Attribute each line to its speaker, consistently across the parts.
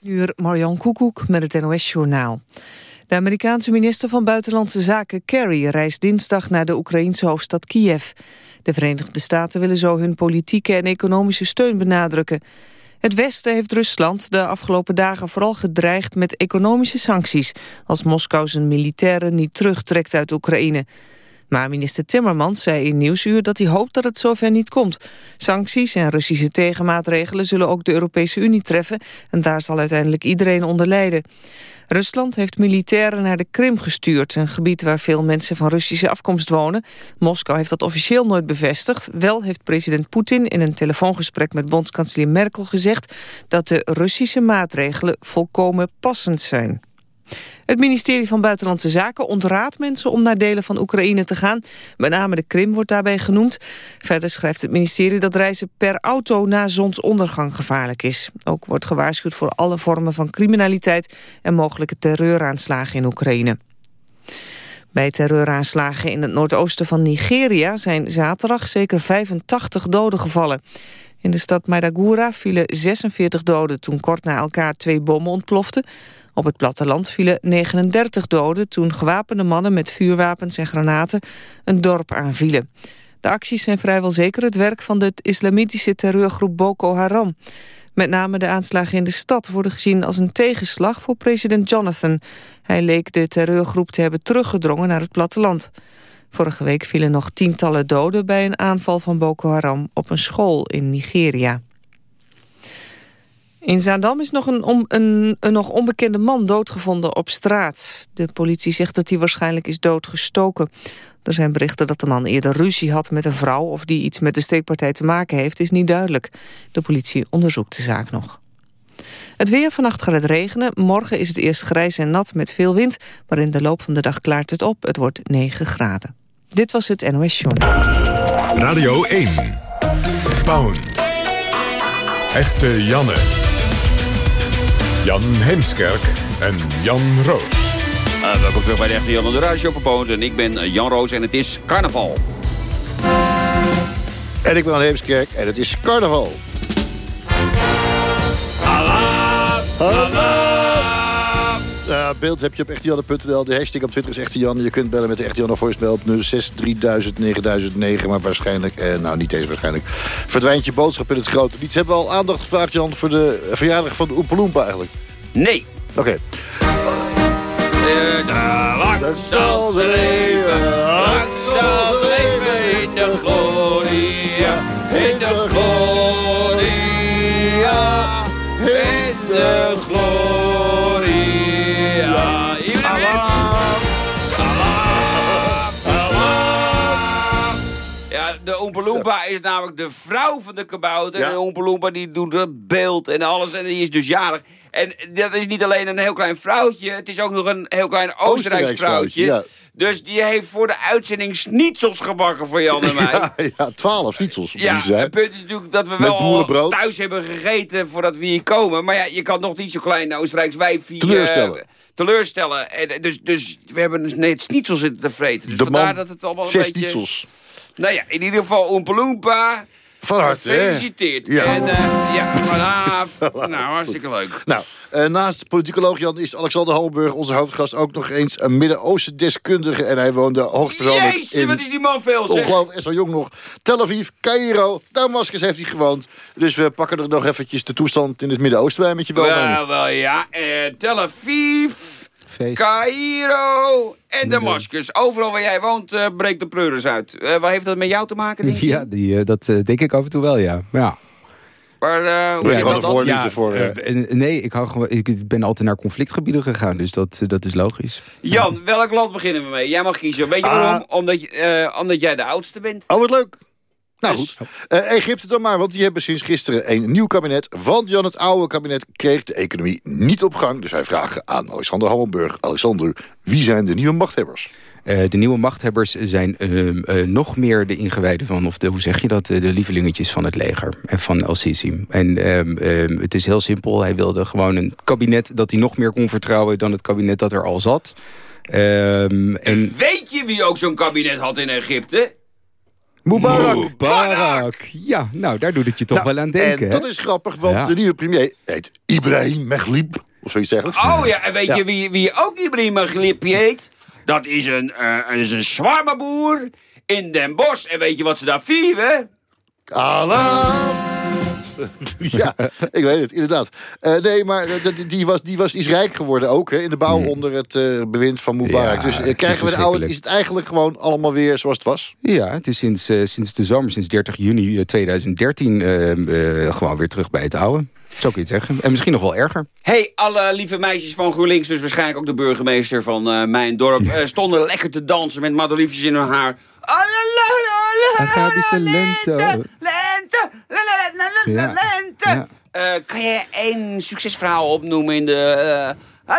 Speaker 1: Nu Marjan Koekoek met het NOS-journaal. De Amerikaanse minister van Buitenlandse Zaken Kerry reist dinsdag naar de Oekraïense hoofdstad Kiev. De Verenigde Staten willen zo hun politieke en economische steun benadrukken. Het Westen heeft Rusland de afgelopen dagen vooral gedreigd met economische sancties... als Moskou zijn militairen niet terugtrekt uit Oekraïne. Maar minister Timmermans zei in Nieuwsuur dat hij hoopt dat het zover niet komt. Sancties en Russische tegenmaatregelen zullen ook de Europese Unie treffen... en daar zal uiteindelijk iedereen onder lijden. Rusland heeft militairen naar de Krim gestuurd... een gebied waar veel mensen van Russische afkomst wonen. Moskou heeft dat officieel nooit bevestigd. Wel heeft president Poetin in een telefoongesprek met bondskanselier Merkel gezegd... dat de Russische maatregelen volkomen passend zijn. Het ministerie van Buitenlandse Zaken ontraadt mensen om naar delen van Oekraïne te gaan. Met name de Krim wordt daarbij genoemd. Verder schrijft het ministerie dat reizen per auto na zonsondergang gevaarlijk is. Ook wordt gewaarschuwd voor alle vormen van criminaliteit en mogelijke terreuraanslagen in Oekraïne. Bij terreuraanslagen in het noordoosten van Nigeria zijn zaterdag zeker 85 doden gevallen. In de stad Maidagura vielen 46 doden toen kort na elkaar twee bommen ontploften. Op het platteland vielen 39 doden toen gewapende mannen met vuurwapens en granaten een dorp aanvielen. De acties zijn vrijwel zeker het werk van de islamitische terreurgroep Boko Haram. Met name de aanslagen in de stad worden gezien als een tegenslag voor president Jonathan. Hij leek de terreurgroep te hebben teruggedrongen naar het platteland. Vorige week vielen nog tientallen doden bij een aanval van Boko Haram op een school in Nigeria. In Zaandam is nog een, een, een, nog onbekende man doodgevonden op straat. De politie zegt dat hij waarschijnlijk is doodgestoken. Er zijn berichten dat de man eerder ruzie had met een vrouw... of die iets met de steekpartij te maken heeft, is niet duidelijk. De politie onderzoekt de zaak nog. Het weer, vannacht gaat het regenen. Morgen is het eerst grijs en nat met veel wind... maar in de loop van de dag klaart het op. Het wordt 9 graden. Dit was het NOS Journal.
Speaker 2: Radio 1. Pound. Echte Janne. Jan Heemskerk en Jan Roos.
Speaker 3: Uh, welkom terug bij de echte Jan en de Poons. En ik ben Jan Roos en het is carnaval.
Speaker 4: En ik ben Jan Heemskerk en het is carnaval.
Speaker 3: Allah, Allah.
Speaker 4: Uh, beeld heb je op echtejanne.nl. De hashtag op Twitter is Echte Jan. Je kunt bellen met de Echte Jan voicemail op 06 3000 9009. Maar waarschijnlijk, eh, nou niet eens waarschijnlijk, verdwijnt je boodschap in het grote niets. Hebben we al aandacht gevraagd, Jan, voor de verjaardag van de Oompa eigenlijk?
Speaker 3: Nee.
Speaker 4: Oké. Okay.
Speaker 3: Lang zal ze leven, lang zal ze leven in de gloria, in de gloria, in de gloria. Loompa is namelijk de vrouw van de kabouter. En Oompa Loompa die doet het beeld en alles. En die is dus jarig. En dat is niet alleen een heel klein vrouwtje. Het is ook nog een heel klein Oostenrijks vrouwtje.
Speaker 4: Ja.
Speaker 3: Dus die heeft voor de uitzending schnitzels gebakken voor Jan en mij.
Speaker 4: Ja, ja 12 schnitzels.
Speaker 3: Ja, het punt is natuurlijk dat we wel thuis hebben gegeten voordat we hier komen. Maar ja, je kan nog niet zo klein Oostenrijks wijfie...
Speaker 4: Teleurstellen.
Speaker 3: Uh, teleurstellen. En, dus, dus we hebben dus net schnitzels zitten te vreten. Dus
Speaker 4: De
Speaker 3: vandaar
Speaker 4: man,
Speaker 3: dat het allemaal een
Speaker 4: zes
Speaker 3: beetje...
Speaker 4: schnitzels.
Speaker 3: Nou ja, in ieder geval Oompa Loompa.
Speaker 4: Van harte?
Speaker 3: Gefeliciteerd.
Speaker 4: Ja.
Speaker 3: En uh, ja, vanaf. nou, hartstikke leuk.
Speaker 4: Nou, uh, naast politicoloog Jan is Alexander Hallenburg, onze hoofdgast, ook nog eens een Midden-Oosten deskundige. En hij woonde hoogstpersoonlijk
Speaker 3: Jezus,
Speaker 4: in...
Speaker 3: wat is die man veel, zeg.
Speaker 4: Ongelooflijk, is zo jong nog. Tel Aviv, Cairo, Damascus heeft hij gewoond. Dus we pakken er nog eventjes de toestand in het Midden-Oosten bij met je
Speaker 3: Wel,
Speaker 4: wel.
Speaker 3: wel, ja. Uh, Tel Aviv,
Speaker 5: Feest.
Speaker 3: Cairo en Damascus. Overal waar jij woont uh, breekt de pleuris uit. Uh, waar heeft dat met jou te maken, denk je?
Speaker 5: Ja, die, uh, dat denk ik af en toe wel, ja. Maar ja.
Speaker 3: Maar uh, hoe
Speaker 4: Ja,
Speaker 3: zit
Speaker 4: gewoon
Speaker 3: dat dan?
Speaker 5: ja,
Speaker 4: voor...
Speaker 5: eh, nee, ik, hou gewoon, ik ben altijd naar conflictgebieden gegaan, dus dat, dat is logisch.
Speaker 3: Jan, welk land beginnen we mee? Jij mag kiezen. Weet je
Speaker 4: Ah.
Speaker 3: waarom? Omdat, eh, omdat jij de oudste bent.
Speaker 4: Oh, wat leuk. Nou
Speaker 3: Dus-
Speaker 4: goed, Eh, Egypte dan maar, want die hebben sinds gisteren een nieuw kabinet. Want Jan, het oude kabinet kreeg de economie niet op gang. Dus wij vragen aan Alexander Hammelburg. Alexander, wie zijn de nieuwe machthebbers?
Speaker 5: Eh, de nieuwe machthebbers zijn ehm, eh, nog meer de ingewijden van... of de, hoe zeg je dat, de lievelingetjes van het leger en van El-Sisi. En ehm, ehm, het is heel simpel. Hij wilde gewoon een kabinet dat hij nog meer kon vertrouwen... dan het kabinet dat er al zat. Ehm, en
Speaker 3: Weet je wie ook zo'n kabinet had in Egypte?
Speaker 4: Mubarak.
Speaker 5: Mubarak. Ja, nou, daar doet het je toch
Speaker 4: Nou,
Speaker 5: wel aan denken.
Speaker 4: En
Speaker 5: hè?
Speaker 4: dat is grappig, want
Speaker 5: Ja.
Speaker 4: de nieuwe premier heet Ibrahim Meglib. Of zoiets dergelijks.
Speaker 3: Oh ja, en weet
Speaker 4: Ja.
Speaker 3: je wie, wie ook Ibrahim Glipje heet? Dat is een, eh is een zwarmeboer in Den Bosch. En weet je wat ze daar vieren?
Speaker 4: Allah! ja, ik weet het, inderdaad. Eh, nee, maar eh, die, was, die was, is rijk geworden ook hè, in de bouw onder het eh, bewind van Mubarak.
Speaker 5: Ja,
Speaker 4: dus krijgen we de oude, is het eigenlijk gewoon allemaal weer zoals het was?
Speaker 5: Ja, het is sinds, eh, sinds de zomer, sinds 30 juni eh, 2013... eh, eh, gewoon weer terug bij het oude. Zo kun je het zeggen. En misschien nog wel erger.
Speaker 3: hey, alle lieve meisjes van GroenLinks, dus waarschijnlijk ook de burgemeester van eh, mijn dorp, stonden lekker te dansen met madeliefjes in hun haar.
Speaker 5: Arabische lente.
Speaker 3: Lente.
Speaker 5: ja.
Speaker 3: Eh, kan je één succesverhaal opnoemen in de eh,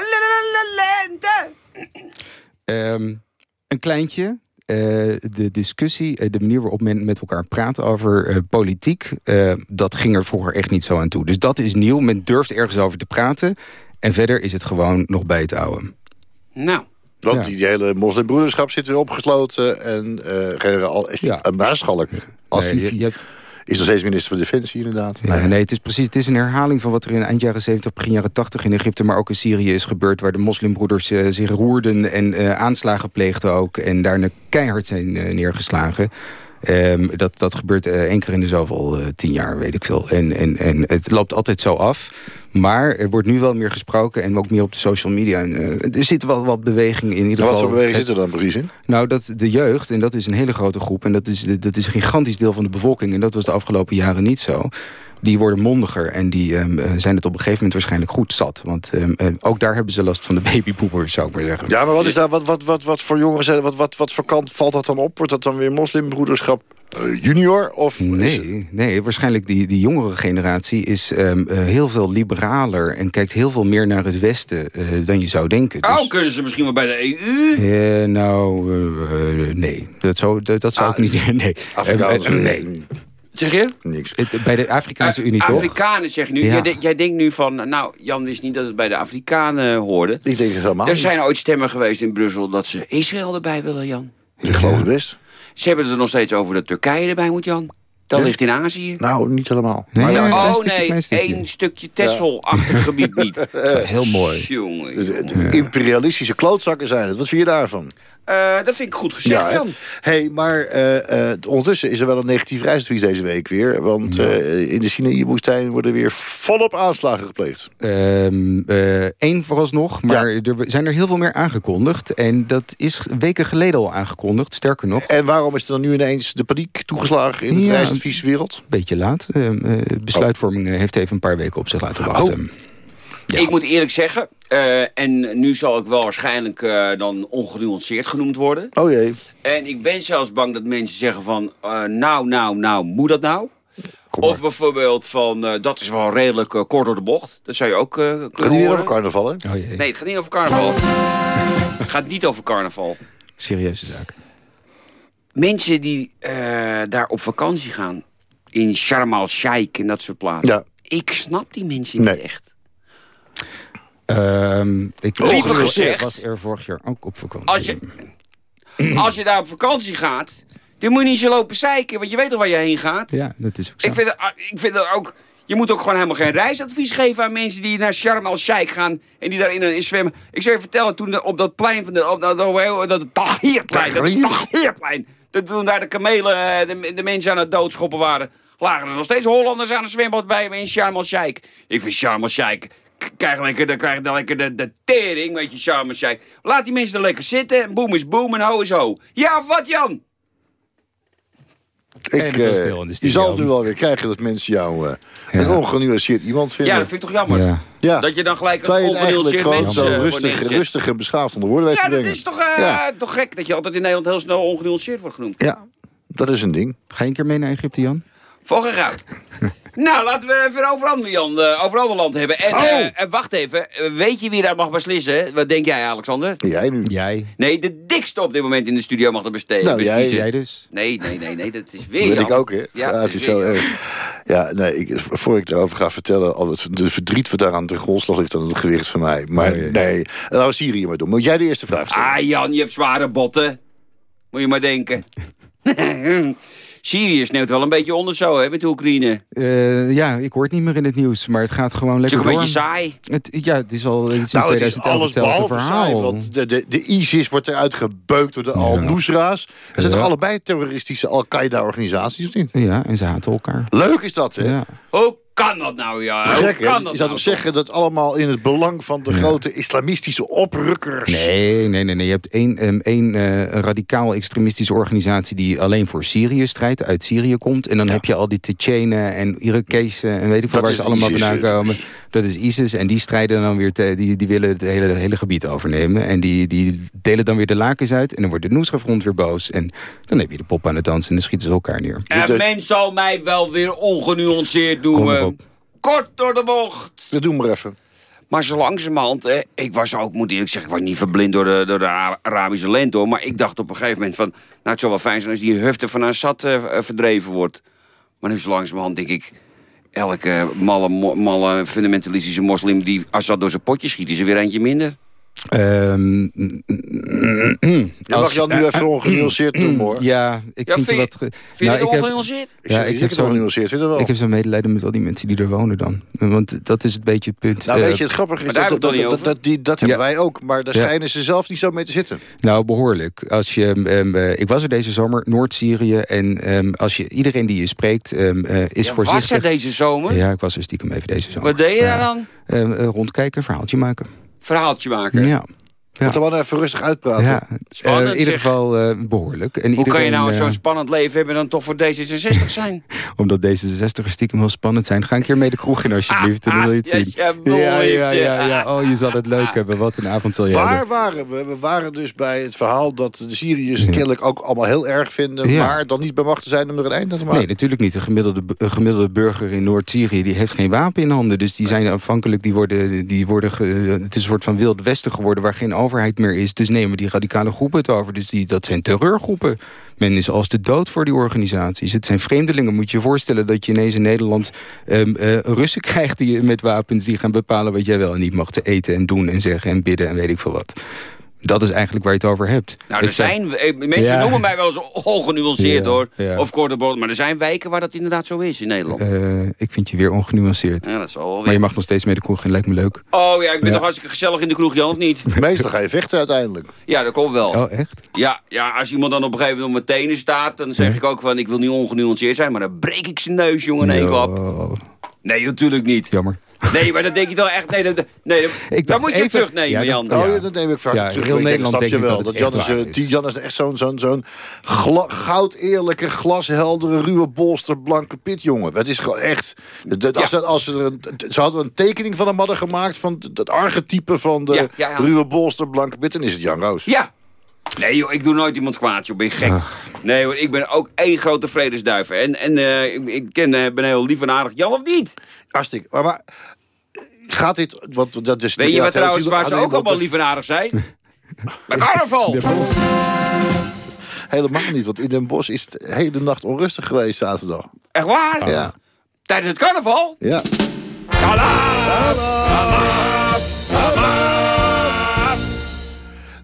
Speaker 3: lente?
Speaker 5: Ehm, een kleintje. Eh, de discussie, de manier waarop men met elkaar praat over eh, politiek... eh, dat ging er vroeger echt niet zo aan toe. Dus dat is nieuw. Men durft ergens over te praten. En verder is het gewoon nog bij het oude.
Speaker 3: Nou,
Speaker 4: Want
Speaker 5: Ja.
Speaker 4: die hele moslimbroederschap zit weer opgesloten. En eh generaal is
Speaker 5: Ja.
Speaker 4: een Maarschalk. Als
Speaker 5: Nee,
Speaker 4: die
Speaker 5: je, je hebt,
Speaker 4: is nog steeds minister van Defensie, inderdaad.
Speaker 5: nee, het is precies het is een herhaling van wat er in eind jaren 70, begin jaren 80 in Egypte, maar ook in Syrië is gebeurd, waar de moslimbroeders eh, zich roerden en eh, aanslagen pleegden ook en daarna keihard zijn eh, neergeslagen. Ehm, dat, dat gebeurt eh, één keer in de zoveel eh, tien jaar, weet ik veel. En, en, en het loopt altijd zo af. Maar er wordt nu wel meer gesproken en ook meer op de social media. En, eh, er zit wel wat beweging in ieder geval.
Speaker 4: wat voor beweging zit er dan precies in?
Speaker 5: Nou, dat de jeugd, en dat is een hele grote groep... en dat is, dat is een gigantisch deel van de bevolking... en dat was de afgelopen jaren niet zo... die worden mondiger en die ehm, eh, zijn het op een gegeven moment waarschijnlijk goed zat. Want ehm, eh, ook daar hebben ze last van de babyboomers, zou ik maar zeggen.
Speaker 4: Ja, maar wat is daar, wat, wat, wat, wat voor jongeren zijn, wat, wat, wat voor kant valt dat dan op? Wordt dat dan weer moslimbroederschap eh, junior? Of
Speaker 5: Nee, nee, waarschijnlijk die, die jongere generatie is ehm, eh, heel veel liberaler... en kijkt heel veel meer naar het Westen eh, dan je zou denken. Dus-
Speaker 3: oh, kunnen ze misschien wel bij de EU?
Speaker 5: Nou, nee. Dat zou, dat, dat zou
Speaker 4: Ah,
Speaker 5: ik niet... Nee.
Speaker 4: Afrikaans?
Speaker 5: Nee.
Speaker 3: Zeg je?
Speaker 4: Niks.
Speaker 5: Bij de Afrikaanse
Speaker 3: Eh,
Speaker 5: Unie, toch?
Speaker 3: Afrikanen zeg je nu.
Speaker 5: Ja.
Speaker 3: Jij, de- jij denkt nu van, nou, Jan wist niet dat het bij de Afrikanen hoorde.
Speaker 4: Ik denk het helemaal
Speaker 3: Er
Speaker 4: niet.
Speaker 3: zijn ooit stemmen geweest in Brussel dat ze Israël erbij willen, Jan.
Speaker 4: Ik geloof het best.
Speaker 3: Ze hebben het er nog steeds over dat Turkije erbij moet, Jan. Dat
Speaker 4: Ja?
Speaker 3: ligt in Azië.
Speaker 4: Nou, niet helemaal.
Speaker 5: Nee,
Speaker 4: Maar
Speaker 5: ja,
Speaker 3: oh
Speaker 5: stukje,
Speaker 3: nee, één stukje Texel-achtig gebied niet.
Speaker 5: heel mooi.
Speaker 3: Jongen, jongen.
Speaker 4: de imperialistische klootzakken zijn het. Wat vind je daarvan?
Speaker 3: Eh, dat vind ik goed gezegd? Jan.
Speaker 4: hey, maar eh, eh, ondertussen is er wel een negatief reisadvies deze week weer. Want eh, in de Sinaï-woestijn worden weer volop aanslagen gepleegd.
Speaker 5: Eén Ehm, vooralsnog, maar er zijn er heel veel meer aangekondigd. En dat is weken geleden al aangekondigd, sterker nog.
Speaker 4: En waarom is er dan nu ineens de paniek toegeslagen in de
Speaker 5: Ja.
Speaker 4: Reisadvieswereld?
Speaker 5: Beetje laat. Ehm, eh, besluitvorming eh, heeft even een paar weken op zich laten wachten. Ja.
Speaker 3: Ik moet eerlijk zeggen, eh, en nu zal ik wel waarschijnlijk eh, dan ongenuanceerd genoemd worden.
Speaker 4: Oh jee.
Speaker 3: En ik ben zelfs bang dat mensen zeggen van, eh, nou, nou, nou, moet dat nou? Of bijvoorbeeld van, eh, dat is wel redelijk eh, kort door de bocht. Dat zou je ook eh kunnen
Speaker 4: Gaat niet
Speaker 3: horen.
Speaker 4: over carnaval, hè?
Speaker 5: Oh jee,
Speaker 3: Nee, het gaat niet over carnaval. het gaat niet over carnaval.
Speaker 5: serieuze zaak.
Speaker 3: Mensen die eh, daar op vakantie gaan, in Sharm el-Sheikh en dat soort plaatsen.
Speaker 4: Ja.
Speaker 3: Ik snap die mensen
Speaker 4: Nee.
Speaker 3: niet echt.
Speaker 5: Ehm, ik
Speaker 3: Liever gezegd-
Speaker 5: was er vorig jaar ook op vakantie.
Speaker 3: Als je, als je daar op vakantie gaat, dan moet je niet zo lopen zeiken. Want je weet toch waar je heen gaat?
Speaker 5: Ja, dat is ook zo.
Speaker 3: Ik vind, ik vind het ook... Je moet ook gewoon helemaal geen reisadvies geven aan mensen die naar Sharm el-Sheikh gaan en die daarin in zwemmen. Ik zou je vertellen, toen op dat plein van de, op dat, dat, dat Tahrirplein, dat
Speaker 4: Tahrir?
Speaker 3: Tahrirplein, dat toen daar de kamelen, eh, de, de mensen aan het doodschoppen waren, lagen er nog steeds Hollanders aan het zwembad bij me in Sharm el-Sheikh. Ik vind Sharm el-Sheikh, krijg lekker, dan krijg lekker de, de tering, weet je, Sharm el-Sheikh. Laat die mensen er lekker zitten en boem is boem en ho is ho. Ja, wat Jan?
Speaker 4: Ik, eh,
Speaker 5: stil de
Speaker 4: je zal het nu wel weer krijgen dat mensen jou eh
Speaker 5: Ja.
Speaker 4: een ongenuanceerd iemand vinden.
Speaker 3: Ja, dat vind ik toch jammer.
Speaker 5: Ja.
Speaker 4: Ja.
Speaker 3: Dat je dan gelijk als ongenuanceerd
Speaker 4: gewoon
Speaker 3: mens
Speaker 4: zo
Speaker 3: eh, wordt
Speaker 4: rustig, rustig en beschaafd onder woorden weet
Speaker 3: Ja,
Speaker 4: te
Speaker 3: dat is toch, eh,
Speaker 4: Ja.
Speaker 3: toch gek dat je altijd in Nederland heel snel ongenuanceerd wordt genoemd.
Speaker 4: Ja, dat is een ding.
Speaker 5: Ga je een keer mee naar Egypte, Jan?
Speaker 3: Volg eruit. nou, laten we even over ander, Jan, eh, over ander land hebben. En
Speaker 4: Oh!
Speaker 3: eh, eh, wacht even, Eh, weet je wie daar mag beslissen? Wat denk jij, Alexander?
Speaker 4: Jij nu.
Speaker 5: Jij.
Speaker 3: Nee, de dikste op dit moment in de studio mag er besteden.
Speaker 4: Nou, jij-.
Speaker 5: Jij dus?
Speaker 3: Nee, nee, nee, nee, dat is
Speaker 4: Dat
Speaker 3: weer
Speaker 4: weet
Speaker 3: Jan.
Speaker 4: ik ook, hè?
Speaker 3: Ja,
Speaker 4: het
Speaker 3: dat
Speaker 4: is
Speaker 3: is
Speaker 4: zo
Speaker 3: weer
Speaker 4: erg. Ja, nee, ik, voor ik erover ga vertellen, al het de verdriet wat daar aan de grondslag ligt aan het gewicht van mij. Maar
Speaker 5: Oh, jee.
Speaker 4: nee, nou Syrië maar doen. Moet jij de eerste vraag stellen?
Speaker 3: Ah, Jan, je hebt zware botten. Moet je maar denken. Syrië sneeuwt wel een beetje onder zo, hè, met de Oekraïne.
Speaker 5: Uh, ja, ik hoor het niet meer in het nieuws, maar het gaat gewoon lekker
Speaker 3: door. Het
Speaker 5: is
Speaker 3: een beetje saai.
Speaker 5: Het, ja, het is al sinds
Speaker 4: nou,
Speaker 5: 2011
Speaker 4: alles behalve
Speaker 5: verhaal.
Speaker 4: Saai, want de, de, de ISIS wordt eruit gebeukt door de Al-Nusra's. Er zijn toch allebei terroristische Al-Qaeda-organisaties, of niet?
Speaker 5: Ja, en ze haten elkaar.
Speaker 4: Leuk is dat, hè?
Speaker 5: Ja.
Speaker 3: Hoe kan dat nou, ja? Hoe
Speaker 4: Gek,
Speaker 3: kan
Speaker 4: je
Speaker 3: dat
Speaker 4: zou
Speaker 3: nou
Speaker 4: toch zeggen dat allemaal in het belang van de grote islamistische oprukkers...
Speaker 5: Nee, nee, nee. nee. Je hebt één, um, één uh, radicaal extremistische organisatie... die alleen voor Syrië strijdt, uit Syrië komt. En dan
Speaker 4: Ja.
Speaker 5: heb je al die Tsjetsjenen en Irakezen... en weet ik veel waar ze allemaal
Speaker 4: ISIS,
Speaker 5: vandaan
Speaker 4: eh.
Speaker 5: komen. Dat is ISIS. En die strijden dan weer... Te, die, die willen het hele, hele gebied overnemen. En die, die delen dan weer de lakens uit. En dan wordt de Nusra-front weer boos. En dan heb je de pop aan het dansen en dan schieten ze elkaar neer.
Speaker 3: En men zal mij wel weer ongenuanceerd doen. Kort door de bocht.
Speaker 4: Dat doen we maar even.
Speaker 3: Maar zo langzamerhand, hè, ik was ook, moet eerlijk zeggen, ik was niet verblind door de, door de Ara- Arabische lente hoor. Maar ik dacht op een gegeven moment van, nou het zou wel fijn zijn als die hufte van Assad eh, eh, verdreven wordt. Maar nu zo langzamerhand denk ik, elke malle, malle fundamentalistische moslim die Assad door zijn potje schiet, is er weer eentje minder.
Speaker 5: Ehm,
Speaker 4: Je mag Jan nu even ongenuanceerd noemen, hoor.
Speaker 5: Ja, ik
Speaker 3: Ja,
Speaker 5: vind,
Speaker 3: vind
Speaker 5: je
Speaker 3: je-
Speaker 5: wat...
Speaker 3: Vind je
Speaker 5: Nou, heb-
Speaker 3: ongenuanceerd?
Speaker 5: Ja, ik heb zo'n-
Speaker 4: ongenuanceerd, vind je wel.
Speaker 5: Ik heb zo'n medelijden met al die mensen die er wonen dan. Want dat is het beetje het punt.
Speaker 4: Nou,
Speaker 5: Eh,
Speaker 4: weet je, het grappige is dat, dat,
Speaker 3: het
Speaker 4: die, dat hebben
Speaker 5: Ja.
Speaker 4: wij ook. Maar daar
Speaker 5: Ja.
Speaker 4: schijnen ze zelf niet zo mee te zitten.
Speaker 5: Nou, behoorlijk. Als je, ehm, eh, ik was er deze zomer, Noord-Syrië. En ehm, als je, iedereen die je spreekt ehm, eh, is
Speaker 3: Ja,
Speaker 5: voorzichtig.
Speaker 3: was er deze zomer?
Speaker 5: Ja, ik was er stiekem even deze zomer.
Speaker 3: Wat deed je daar dan?
Speaker 5: Ehm, eh, rondkijken, verhaaltje maken.
Speaker 3: Verhaaltje maken.
Speaker 5: Ja. Ja.
Speaker 4: Moeten we wel even rustig uitpraten.
Speaker 5: Ja,
Speaker 3: Spannend,
Speaker 5: Eh, in ieder geval eh, behoorlijk. En
Speaker 3: Hoe kan je nou
Speaker 5: eh,
Speaker 3: zo'n spannend leven hebben en dan toch voor D66 zijn?
Speaker 5: Omdat D66 stiekem heel spannend zijn. Ga een keer mee de kroeg in alsjeblieft. En dan wil je het zien.
Speaker 3: ja,
Speaker 5: ja, ja, ja, ja. Oh, je zal het leuk hebben. Wat een avond zal je
Speaker 4: Waar
Speaker 5: hebben.
Speaker 4: waren we? We waren dus bij het verhaal dat de Syriërs het kennelijk ook allemaal heel erg vinden.
Speaker 5: Ja.
Speaker 4: Maar dan niet bij macht te zijn om er een einde aan te maken.
Speaker 5: Nee, natuurlijk niet. Een gemiddelde, een gemiddelde burger in Noord-Syrië die heeft geen wapen in handen. Dus die zijn afhankelijk, die worden, die worden ge- het is een soort van wild westen geworden waar geen overheid meer is. Dus nemen die radicale groepen het over. Dus die, dat zijn terreurgroepen. Men is als de dood voor die organisaties. Het zijn vreemdelingen. Moet je je voorstellen dat je ineens in Nederland eh, Russen krijgt die, met wapens die gaan bepalen wat jij wel en niet mag te eten en doen en zeggen en bidden en weet ik veel wat. Dat is eigenlijk waar je het over hebt.
Speaker 3: Nou, er
Speaker 5: zijn-
Speaker 3: eh, mensen
Speaker 5: Ja.
Speaker 3: noemen mij wel eens ongenuanceerd
Speaker 5: Ja,
Speaker 3: hoor.
Speaker 5: ja.
Speaker 3: Of korte maar er zijn wijken waar dat inderdaad zo is in Nederland.
Speaker 5: Eh, ik vind je weer ongenuanceerd.
Speaker 3: ja, dat zal wel
Speaker 5: Maar je mag nog steeds mee de kroeg in, lijkt me leuk.
Speaker 3: Oh ja, ik ben
Speaker 5: Ja.
Speaker 3: toch hartstikke gezellig in de kroeg, Jan, of niet?
Speaker 4: Meestal ga je vechten uiteindelijk.
Speaker 3: Ja, dat komt wel.
Speaker 5: Oh, echt?
Speaker 3: Ja, ja, als iemand dan op een gegeven moment op mijn tenen staat... dan zeg ik ook van, ik wil niet ongenuanceerd zijn... maar dan breek ik zijn neus, jongen, in één klap. Nee, natuurlijk niet.
Speaker 5: jammer.
Speaker 3: Nee, maar dat denk je toch echt... Nee, dat, nee, dat,
Speaker 5: Ik dacht
Speaker 3: moet je
Speaker 5: even-
Speaker 3: terugnemen,
Speaker 5: Ja,
Speaker 3: Jan.
Speaker 5: dat-
Speaker 4: Oh
Speaker 5: Ja.
Speaker 4: dat neem ik vaak
Speaker 5: Ja,
Speaker 4: terug.
Speaker 5: heel
Speaker 4: Ik denk,
Speaker 5: Nederland
Speaker 4: snap je wel.
Speaker 5: dat
Speaker 4: Dat Jan is, eh,
Speaker 5: is.
Speaker 4: die Jan is echt zo'n zo'n zo'n gla- goud eerlijke, glasheldere, ruwe bolster, blanke pitjongen. Het is gewoon echt... dat- Als,
Speaker 3: Ja.
Speaker 4: als ze, er een, ze hadden een tekening van hem hadden gemaakt... van dat archetype van de
Speaker 3: Ja, ja, ja.
Speaker 4: ruwe bolster, blanke pit... dan is het Jan Roos.
Speaker 3: Ja. Nee joh, ik doe nooit iemand kwaad, joh. Ben je gek? Nee hoor, ik ben ook één grote vredesduiver. En, en eh, ik, ik ken, eh, ben heel lief en aardig. Jan of niet?
Speaker 4: Hartstikke. Maar, maar gaat dit... Want dat is
Speaker 3: Weet je wat trouwens, waar ze
Speaker 4: ah,
Speaker 3: ook allemaal lief en aardig zijn? Bij carnaval!
Speaker 4: Helemaal niet, want in Den Bosch is het de hele nacht onrustig geweest zaterdag.
Speaker 3: Echt waar?
Speaker 4: Ja.
Speaker 3: Tijdens het carnaval?
Speaker 4: Ja.
Speaker 3: Alarm!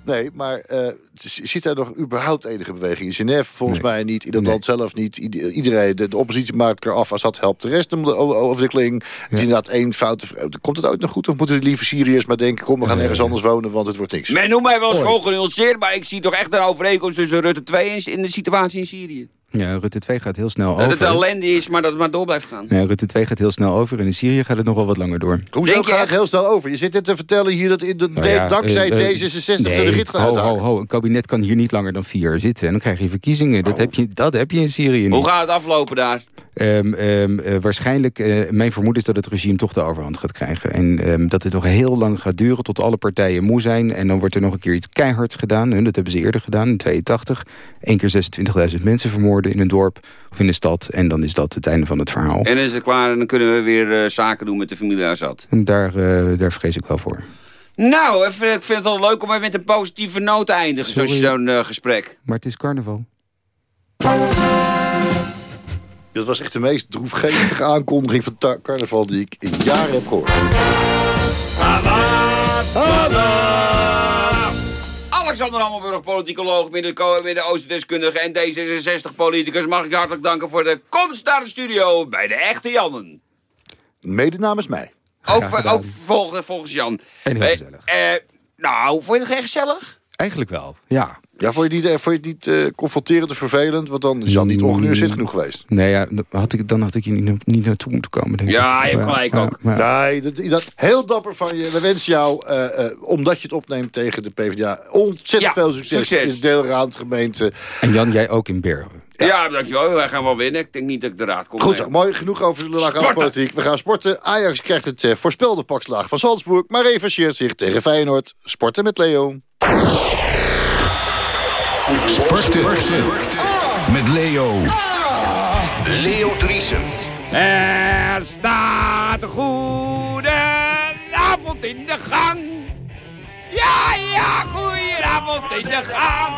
Speaker 4: Nee, maar eh, z- zit daar nog überhaupt enige beweging? In Genève volgens
Speaker 5: Nee.
Speaker 4: mij niet, in dat
Speaker 5: Nee.
Speaker 4: land zelf niet. Ieder- Iedereen, de, de oppositie maakt elkaar af. Assad helpt de rest om de o- o- ontwikkeling. Het is inderdaad één fout. Komt het ooit nog goed? Of moeten de lieve Syriërs maar denken... kom, we gaan ergens anders wonen, want het wordt niks.
Speaker 3: Men noemt mij wel gewoon genuanceerd, maar ik zie toch echt een overeenkomst tussen Rutte 2 en in de situatie in Syrië.
Speaker 5: Ja, Rutte 2 gaat heel snel
Speaker 3: Dat het
Speaker 5: over.
Speaker 3: ellende is, maar dat het maar door blijft gaan.
Speaker 5: Ja, Rutte 2 gaat heel snel over. En in Syrië gaat het nog wel wat langer door.
Speaker 4: Hoezo
Speaker 3: Denk je
Speaker 4: gaat het
Speaker 3: echt?
Speaker 4: heel snel over? Je zit net te vertellen hier dat in de,
Speaker 5: Nou ja,
Speaker 4: dankzij
Speaker 5: eh, eh,
Speaker 4: D66 ze de
Speaker 5: nee,
Speaker 4: rit gaan
Speaker 5: ho, ho, ho. Een kabinet kan hier niet langer dan vier jaar zitten. En dan krijg je verkiezingen.
Speaker 4: Oh.
Speaker 5: Dat, heb je, dat heb je in Syrië niet.
Speaker 3: Hoe gaat het aflopen daar?
Speaker 5: Ehm, ehm, eh, waarschijnlijk, eh, mijn vermoeden is dat het regime toch de overhand gaat krijgen. En ehm, dat het nog heel lang gaat duren tot alle partijen moe zijn. En dan wordt er nog een keer iets keihards gedaan. Dat hebben ze eerder gedaan, in 82. Eén keer 26.000 mensen vermoorden in een dorp of in een stad. En dan is dat het einde van het verhaal.
Speaker 3: En dan is het klaar en dan kunnen we weer eh, zaken doen met de familie Assad.
Speaker 5: En daar, daar vrees ik wel voor.
Speaker 3: Nou, even, ik vind het wel leuk om even met een positieve noot te eindigen, zo'n eh, gesprek.
Speaker 5: Maar het is carnaval.
Speaker 4: Dat was echt de meest droefgeestige aankondiging van carnaval... die ik in jaren heb gehoord.
Speaker 3: Alexander Hammelburg, politicoloog, Midden- Midden-Oosten-deskundige en D66-politicus. Mag ik je hartelijk danken voor de komst naar de studio bij de echte Jannen.
Speaker 4: Mede namens mij.
Speaker 3: Ook, ook volgens, volgens Jan.
Speaker 5: En heel
Speaker 3: Eh,
Speaker 5: gezellig.
Speaker 3: eh, nou, vond je het geen gezellig?
Speaker 5: Eigenlijk wel, ja.
Speaker 4: Ja, vond je het niet, eh, vond je het niet eh, confronterend of vervelend? Want dan is Jan niet ongenuanceerd genoeg geweest.
Speaker 5: Nee, ja, dan had ik, dan had ik hier niet, niet naartoe moeten komen, denk ik.
Speaker 3: Ja, je hebt gelijk ook.
Speaker 5: maar-
Speaker 4: Nee, dat, dat, heel dapper van je. We wensen jou, eh, eh, omdat je het opneemt tegen de PvdA... ontzettend
Speaker 3: Ja,
Speaker 4: veel succes,
Speaker 3: succes.
Speaker 4: in de deelraad, gemeente.
Speaker 5: En Jan, jij ook in Bergen.
Speaker 3: Ja, dankjewel. Wij gaan wel winnen. Ik denk niet dat ik de raad kom.
Speaker 4: Goed zo, mooi. Genoeg over de
Speaker 3: Sporten.
Speaker 4: politiek. We gaan sporten. Ajax krijgt het eh, voorspelde pakslaag van Salzburg... maar revancheert zich tegen Feyenoord. Sporten met Leo.
Speaker 2: Sporten. Met Leo. Leo Driesen.
Speaker 3: Er staat een goede avond in de gang. Ja, ja, goedenavond in de gang.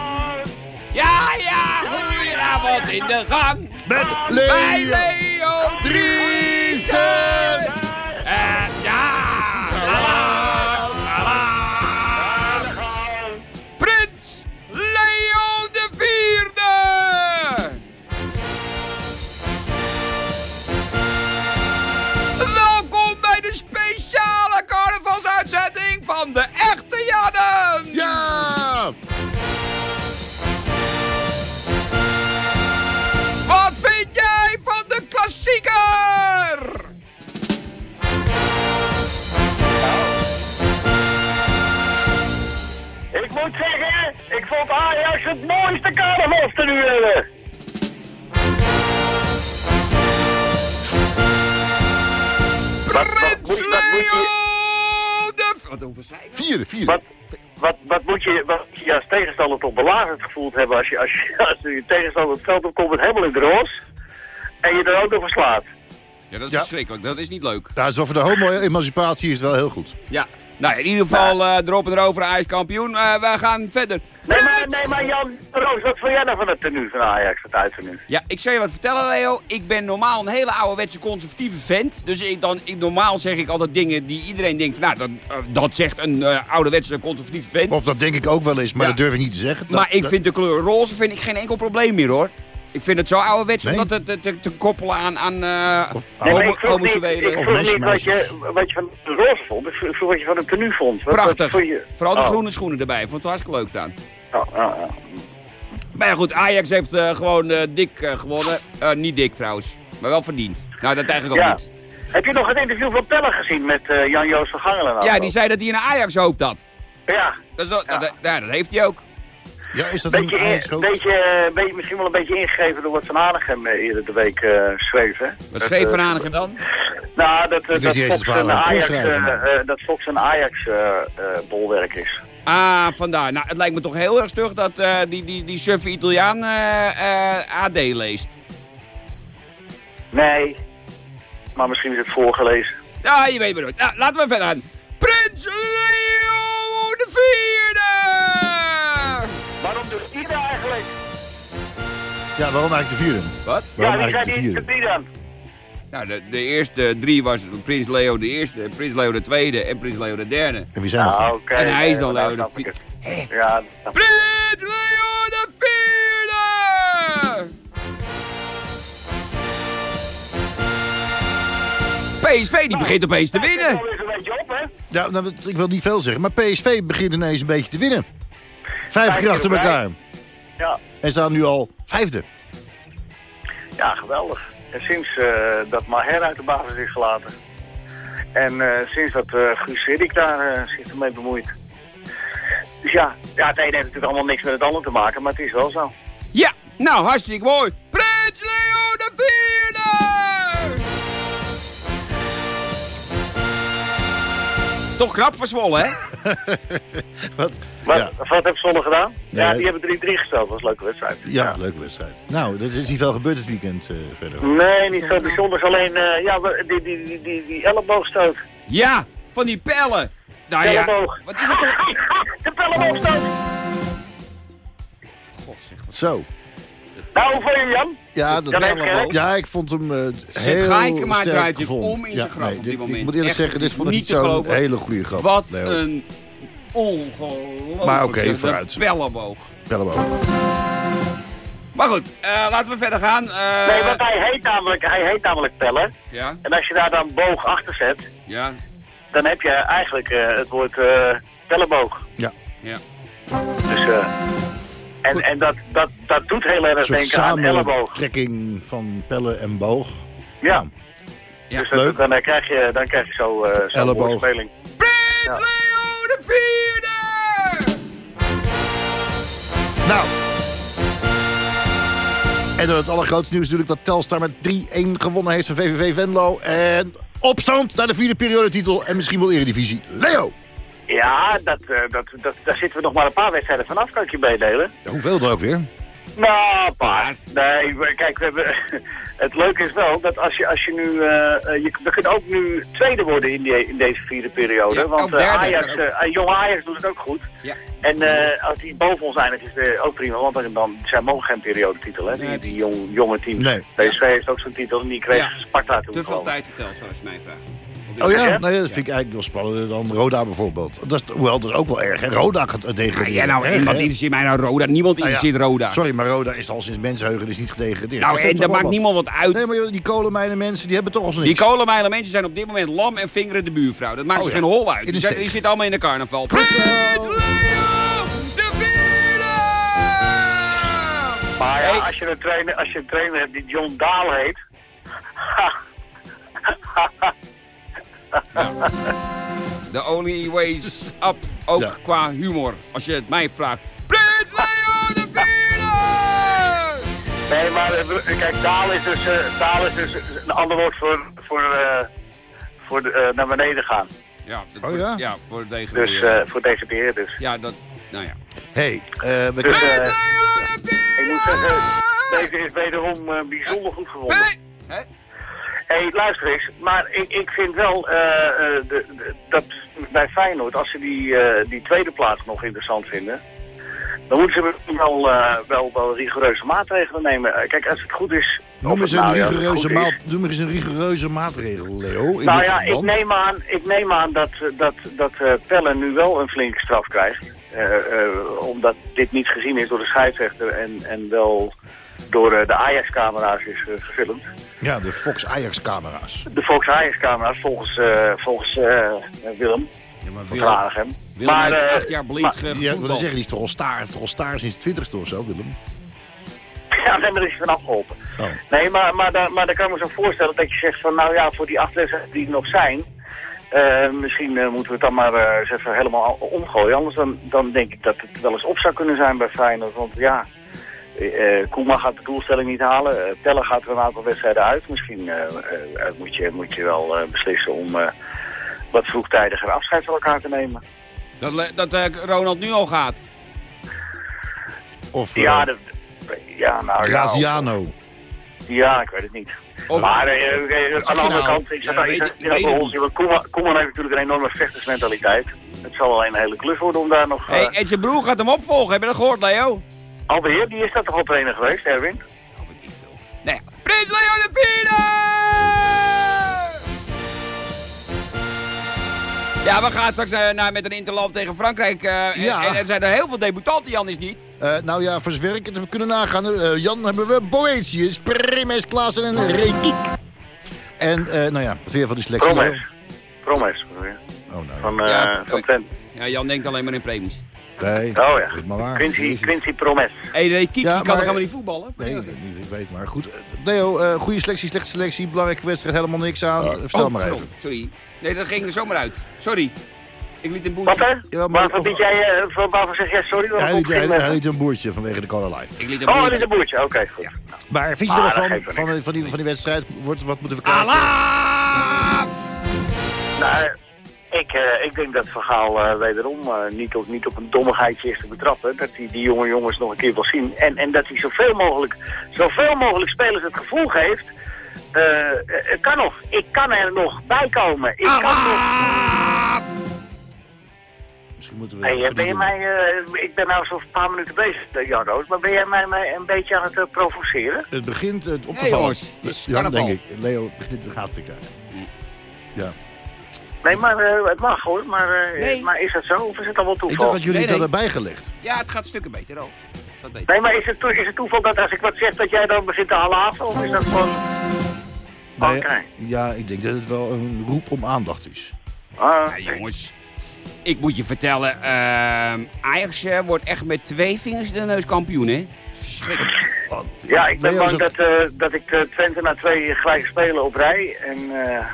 Speaker 3: Ja, ja, goedenavond in de gang.
Speaker 4: Met
Speaker 3: Bij Leo Driesen.
Speaker 6: Vond Ajax het mooiste carnavalstenu hebben.
Speaker 3: Prins
Speaker 6: moet, wat, moet
Speaker 3: Leo
Speaker 6: je,
Speaker 3: de... Wat over zij?
Speaker 4: Vierde, vierde.
Speaker 6: wat, wat, wat moet je, wat moet je als tegenstander toch belazerd gevoeld hebben als je, als je, als je tegenstander het veld opkomt met helemaal in de roos en je er ook nog verslaat.
Speaker 3: Ja, dat is
Speaker 4: Ja.
Speaker 3: verschrikkelijk. Dat is niet leuk.
Speaker 4: Nou, zo voor de homo-emancipatie is het wel heel goed.
Speaker 3: Ja. Nou, in ieder geval eh, erop en erover Ajax kampioen. Eh, wij gaan verder.
Speaker 6: Nee maar, nee maar Jan, Roos, wat vond jij nou van het tenue van Ajax, het uittenue?
Speaker 3: Ja, ik zal je wat vertellen, Leo. Ik ben normaal een hele ouderwetse conservatieve vent. Dus ik dan, ik, normaal zeg ik altijd dingen die iedereen denkt van... Nou, dat, eh, dat zegt een eh, ouderwetse conservatieve vent.
Speaker 4: Of dat denk ik ook wel eens, maar
Speaker 3: Ja.
Speaker 4: dat durf ik niet te zeggen.
Speaker 3: Maar ik
Speaker 4: dat-
Speaker 3: vind de kleur roze vind ik geen enkel probleem meer, hoor. Ik vind het zo ouderwets om dat te, te, te, koppelen aan, aan eh
Speaker 4: Of-
Speaker 6: Nee,
Speaker 3: homo-
Speaker 6: ik vroeg niet, ik vroeg niet wat je, wat je van de roze vond, ik vroeg wat je van het tenue vond. Wat, wat
Speaker 3: Prachtig.
Speaker 6: vond je?
Speaker 3: Vooral de
Speaker 6: Oh.
Speaker 3: groene schoenen erbij. Vond het hartstikke leuk staan.
Speaker 6: Oh, oh, oh.
Speaker 3: Maar ja, goed, Ajax heeft eh, gewoon eh, dik eh, gewonnen. Eh, niet dik trouwens, maar wel verdiend. Nou, dat eigenlijk ook
Speaker 6: Ja.
Speaker 3: niet.
Speaker 6: Heb je nog het interview van Pelle gezien met eh, Jan-Joos van Gangelen?
Speaker 3: Ja, die zei dat hij een Ajax hoofd had.
Speaker 6: Ja,
Speaker 3: Dat, is
Speaker 6: Ja.
Speaker 3: dat, ja, dat heeft hij ook.
Speaker 4: Ja, is dat
Speaker 6: beetje,
Speaker 4: een
Speaker 6: in, beetje, eh, beetje, misschien wel een beetje ingegeven door wat Van Hanegem eh, eerder de week eh, schreef. Hè?
Speaker 3: Wat
Speaker 6: Dat,
Speaker 3: schreef Van Hanegem dan?
Speaker 6: Nou, dat, dat, Fox
Speaker 4: kon
Speaker 6: Ajax, eh, eh, dat Fox een Ajax eh, eh, bolwerk is.
Speaker 3: Ah, vandaar. Nou, het lijkt me toch heel erg stug dat eh, die, die, die suffe Italiaan eh, eh, AD leest.
Speaker 6: Nee, maar misschien is het voorgelezen.
Speaker 3: Ja, je weet maar nooit. Nou, laten we verder gaan. Prins Leo de Vierde!
Speaker 6: Waarom doet die dat eigenlijk?
Speaker 4: Ja, waarom eigenlijk de vierde?
Speaker 3: Wat?
Speaker 4: Waarom
Speaker 6: ja, wie zijn
Speaker 4: eigenlijk de
Speaker 6: die,
Speaker 4: vierde?
Speaker 6: die dan?
Speaker 3: Nou, de, de eerste drie was Prins Leo de Eerste, Prins Leo de Tweede en Prins Leo de Derde.
Speaker 4: En wie zijn dat?
Speaker 6: Nou, oké.
Speaker 3: En hij is dan
Speaker 6: nou
Speaker 3: Leo de
Speaker 6: snap ik
Speaker 3: Vierde.
Speaker 6: Ja,
Speaker 3: Prins Leo de Vierde! PSV die begint opeens te winnen.
Speaker 6: alweer een beetje op, hè?
Speaker 4: Ja, nou, ik wil niet veel zeggen, maar PSV begint ineens een beetje te winnen. Vijf keer
Speaker 6: keer
Speaker 4: achter elkaar.
Speaker 6: Ja.
Speaker 4: En staan nu al vijfde.
Speaker 6: Ja, geweldig. En sinds eh, dat Maher uit de basis is gelaten. En eh, sinds dat eh Guus Hiddink daar eh, zich ermee bemoeit. Dus ja, ja, het ene heeft natuurlijk allemaal niks met het ander te maken, maar het is wel zo.
Speaker 3: Ja, nou hartstikke mooi. Prins Leo de Vierde! Toch knap verzwollen, hè?
Speaker 4: Wat?
Speaker 6: Maar
Speaker 4: Ja.
Speaker 6: wat heeft Zonne gedaan? Ja, die hebben 3-3 gesteld. Dat was een leuke wedstrijd.
Speaker 4: Ja, leuke wedstrijd. Nou, er is niet veel gebeurd dit weekend eh, verder.
Speaker 6: Nee, niet zo bijzonders. Alleen, eh, ja, die, die, die, die, die elleboogstoot.
Speaker 3: Ja, van die pellen. Nou ja,
Speaker 6: Elleboog.
Speaker 3: wat is het toch?
Speaker 6: De elleboogstoot.
Speaker 3: God, zeg wat.
Speaker 4: Zo.
Speaker 6: Nou, hoe vond je hem, Jan?
Speaker 4: Ja, dat,
Speaker 6: Jan
Speaker 4: ja, ik vond hem eh
Speaker 3: Zet
Speaker 4: heel
Speaker 3: maar
Speaker 4: sterk
Speaker 3: je
Speaker 4: gevonden.
Speaker 3: om in zijn graf op
Speaker 4: dit-
Speaker 3: dit
Speaker 4: Ik
Speaker 3: moment.
Speaker 4: moet eerlijk
Speaker 3: Echt,
Speaker 4: zeggen, dit vond ik
Speaker 3: niet
Speaker 4: zo'n
Speaker 3: geloven.
Speaker 4: hele goede grap.
Speaker 3: Wat een ongelooflijk.
Speaker 4: Maar oké.
Speaker 3: De
Speaker 4: vooruit.
Speaker 3: Pelleboog.
Speaker 4: Pelleboog.
Speaker 3: Maar goed, eh, laten we verder gaan. Eh,
Speaker 6: Nee, want hij heet namelijk, hij heet namelijk Pelle.
Speaker 3: Ja,
Speaker 6: En als je daar dan boog achter zet,
Speaker 3: ja,
Speaker 6: dan heb je eigenlijk eh, het woord eh pelleboog.
Speaker 4: Ja.
Speaker 3: ja.
Speaker 6: Dus, eh, en en dat, dat, dat doet heel erg denken aan elleboog.
Speaker 4: samentrekking van pellen en boog.
Speaker 6: Ja.
Speaker 3: Ja.
Speaker 6: Dus dat- dan, krijg je, dan krijg je zo eh zo'n
Speaker 4: Elleboog.
Speaker 6: Ja.
Speaker 3: De Vierde!
Speaker 4: Nou. En dan het allergrootste nieuws natuurlijk dat Telstar met 3-1 gewonnen heeft van VVV Venlo. En opstand naar de vierde periodetitel en misschien wel eredivisie. Leo!
Speaker 6: Ja, dat, eh, dat, dat, daar zitten we nog maar een paar wedstrijden vanaf, kan ik je meedelen.
Speaker 4: Ja, hoeveel er ook weer?
Speaker 6: Nou, paar. Nee, kijk, we hebben, het leuke is wel dat als je, als je nu... eh, eh, je, we kunnen ook nu tweede worden in, die, in deze vierde periode.
Speaker 3: Ja,
Speaker 6: want
Speaker 3: derde
Speaker 6: Ajax, eh, jong Ajax doet het ook goed.
Speaker 3: Ja.
Speaker 6: En als die boven ons zijn, het is eh, ook prima. Want dan, dan zij mogen geen periodetitel, hè, die, jong, jonge teams.
Speaker 4: Nee.
Speaker 6: PSV heeft ook zo'n titel en die kreeg
Speaker 3: Ja.
Speaker 6: Sparta toen
Speaker 3: Te veel tijd verteld, is mijn vraag.
Speaker 4: Oh ja?
Speaker 3: moment.
Speaker 4: Nee, dat vind ik eigenlijk nog spannender dan Roda bijvoorbeeld. Dat is, hoewel, dat is ook wel erg. Hè? Roda gaat
Speaker 3: Ja,
Speaker 4: degraderen.
Speaker 3: ja, nou,
Speaker 4: Erg,
Speaker 3: wat
Speaker 4: hè?
Speaker 3: interesseert mij nou Roda? Niemand
Speaker 4: Nou ja,
Speaker 3: interesseert Roda.
Speaker 4: Sorry, maar Roda is al sinds mensheugen dus niet gedegradeerd.
Speaker 3: Nou,
Speaker 4: Dat is
Speaker 3: en daar
Speaker 4: wel
Speaker 3: maakt
Speaker 4: wat.
Speaker 3: niemand wat uit.
Speaker 4: Nee, maar joh, die kolenmijnen mensen, die hebben toch al zo'n
Speaker 3: Die
Speaker 4: niks.
Speaker 3: kolenmijlen mensen zijn op dit moment lam en vingeren de buurvrouw. Dat maakt
Speaker 4: Oh
Speaker 3: ze
Speaker 4: ja.
Speaker 3: geen hol uit.
Speaker 4: In
Speaker 3: Die, zitten allemaal in de carnaval. Vierde!
Speaker 6: Maar ja,
Speaker 3: Hey.
Speaker 6: als, je een trainer, als je een trainer hebt die John Daal heet...
Speaker 3: The only ways up, ook
Speaker 4: Ja.
Speaker 3: qua humor, als je het mij vraagt. Prins Leo de Vierde!
Speaker 6: Nee, maar eh, kijk, daal is dus, eh, daal is dus een ander woord voor, voor, eh, voor de, eh, naar beneden gaan.
Speaker 3: Ja, dat
Speaker 4: Oh
Speaker 3: voor-
Speaker 4: ja?
Speaker 3: Ja, voor deze
Speaker 6: Dus eh, voor deze beheer dus.
Speaker 3: Ja, dat... Nou ja.
Speaker 4: hey, eh, we
Speaker 6: Dus
Speaker 3: Leo de Vierde!
Speaker 6: ik moet zeggen, deze is wederom bijzonder goed gevonden.
Speaker 3: Hey! Hey!
Speaker 6: Luister eens, maar ik, ik vind wel eh, eh, de, de- dat bij Feyenoord, als ze die, eh, die tweede plaats nog interessant vinden, dan moeten ze wel, wel, wel rigoureuze maatregelen nemen. Kijk, als het goed is...
Speaker 4: Noem eens een
Speaker 6: nou,
Speaker 4: rigoureuze
Speaker 6: is-
Speaker 4: noem eens een rigoureuze maatregel, Leo.
Speaker 6: Nou ja, ik neem aan, ik neem aan dat, dat, dat Pelle nu wel een flinke straf krijgt. Omdat dit niet gezien is door de scheidsrechter en, en wel door eh, de Ajax-camera's is eh, gefilmd.
Speaker 4: Ja, de Fox Ajax-camera's.
Speaker 6: De Fox Ajax-camera's volgens, eh, volgens eh, Willem
Speaker 3: Ja, maar
Speaker 6: van Kranigem.
Speaker 3: Willem
Speaker 6: Maar,
Speaker 3: heeft
Speaker 6: eh,
Speaker 3: acht jaar blind
Speaker 4: Ja,
Speaker 3: gevoetbald.
Speaker 4: zeggen, die is toch al staar, toch al staar sinds twintigste of zo, Willem.
Speaker 6: Ja, nee, maar er is van afgeholpen.
Speaker 4: Oh.
Speaker 6: Nee, maar, maar, dan, maar dan kan ik me zo voorstellen dat je zegt van, nou ja, voor die acht wedstrijden die er nog zijn, eh, misschien eh, moeten we het dan maar eh, eens even helemaal omgooien. Anders dan, dan denk ik dat het wel eens op zou kunnen zijn bij Feyenoord. Want ja, Koeman gaat de doelstelling niet halen. eh Pelle gaat er een aantal wedstrijden uit. Misschien eh, eh, moet, je, moet je wel eh, beslissen om eh, wat vroegtijdiger afscheid van elkaar te nemen.
Speaker 3: Dat, dat eh, Ronald nu al gaat.
Speaker 4: Of
Speaker 6: Ja, de, ja nou ja.
Speaker 4: Graziano.
Speaker 6: Ja, ik weet het niet.
Speaker 3: Of-
Speaker 6: maar aan de andere
Speaker 4: nou?
Speaker 6: kant, ik
Speaker 3: Ja,
Speaker 6: zat ik Koeman, heeft natuurlijk een enorme vechtersmentaliteit. Het zal wel een hele klus worden om daar nog... eh,
Speaker 3: Hey, en zijn broer gaat hem opvolgen. Heb je dat gehoord, Leo?
Speaker 6: Alweer, die is dat toch al trainer geweest, Erwin?
Speaker 3: Oh, weet ik veel. Nee. Prins Leo de Vierde! Ja, we gaan straks eh, naar, met een interland tegen Frankrijk. eh, en-
Speaker 4: Ja.
Speaker 3: en, er zijn er heel veel debutanten, Jan is niet.
Speaker 4: Eh, nou ja, voor zover ik het heb kunnen nagaan. eh, Jan hebben we Boetius, Premes, Klaassen en Rekiek. En, eh, nou ja, wat vind je van die selectie?
Speaker 6: Promes. Promes.
Speaker 4: Oh, nou.
Speaker 6: Van, eh
Speaker 3: Ja,
Speaker 6: van Trent.
Speaker 3: Ja, Jan denkt alleen maar in premies.
Speaker 4: Nee,
Speaker 6: Oh ja.
Speaker 4: dat is maar waar.
Speaker 6: Quincy, Promes.
Speaker 3: Hé, hey, Kiki
Speaker 4: Ja,
Speaker 3: kan
Speaker 4: maar-
Speaker 3: toch helemaal niet voetballen?
Speaker 4: Nee, ik weet maar. Goed, Leo, eh, goede selectie, slechte selectie, belangrijke wedstrijd, helemaal niks aan. Vertel
Speaker 3: Oh,
Speaker 4: maar
Speaker 3: pardon,
Speaker 4: even.
Speaker 3: Sorry. Nee, dat ging er zomaar uit. Sorry. Ik liet een
Speaker 6: Wat
Speaker 3: boertje.
Speaker 6: hè?
Speaker 4: Ja, maar-
Speaker 6: jij, eh, van- waarvan zeg jij sorry?
Speaker 4: Ja, hij, liet, hij, hij liet een boertje vanwege de Live.
Speaker 3: Ik liet een
Speaker 6: Oh,
Speaker 3: boertje.
Speaker 6: is een boertje. Oké, goed.
Speaker 4: Maar vind je
Speaker 6: Ah,
Speaker 4: er wat van, van, van, die, van die wedstrijd? Wordt, wat moeten we kijken?
Speaker 3: Allah!
Speaker 6: Nou, ik, eh, ik denk dat Van Gaal eh, wederom eh, niet, op, niet op een dommigheidje is te betrappen. Dat hij die jonge jongens nog een keer wil zien. En, en dat hij zoveel mogelijk, zoveel mogelijk spelers het gevoel geeft... het kan nog. Ik kan er nog bij komen. Ik kan nog...
Speaker 4: Misschien moeten we...
Speaker 6: Hey, ben je
Speaker 4: doen.
Speaker 6: mij, eh, ik ben nou zo'n paar minuten bezig, Jan Roos, maar ben jij mij, mij een beetje aan het provoceren?
Speaker 4: Het begint op te
Speaker 3: Nee,
Speaker 4: vallen.
Speaker 3: jongens,
Speaker 4: denk ik. Leo begint in de gaten te krijgen. Ja.
Speaker 6: Nee, maar eh, het mag hoor. Maar, eh,
Speaker 3: Nee.
Speaker 6: maar is dat zo of is het allemaal
Speaker 4: Ik dacht
Speaker 6: toeval?
Speaker 4: dat jullie
Speaker 3: Nee,
Speaker 4: dat erbij gelegd.
Speaker 3: Ja, het gaat stukken beter al. Dat beter.
Speaker 6: Nee, maar is het, to- is het toeval dat als ik wat zeg dat jij dan begint te halaven? Of is dat gewoon...
Speaker 4: Nee,
Speaker 6: Oké.
Speaker 4: Ja, ik denk dat het wel een roep om aandacht is.
Speaker 6: Ah,
Speaker 3: Ja, jongens. Ik moet je vertellen, ehm, Ajax wordt echt met twee vingers de neus kampioen, hè? Schrikkelijk.
Speaker 6: Ja, ik ben bang dat, eh, dat ik Twente na twee gelijke spelen op rij. En, eh,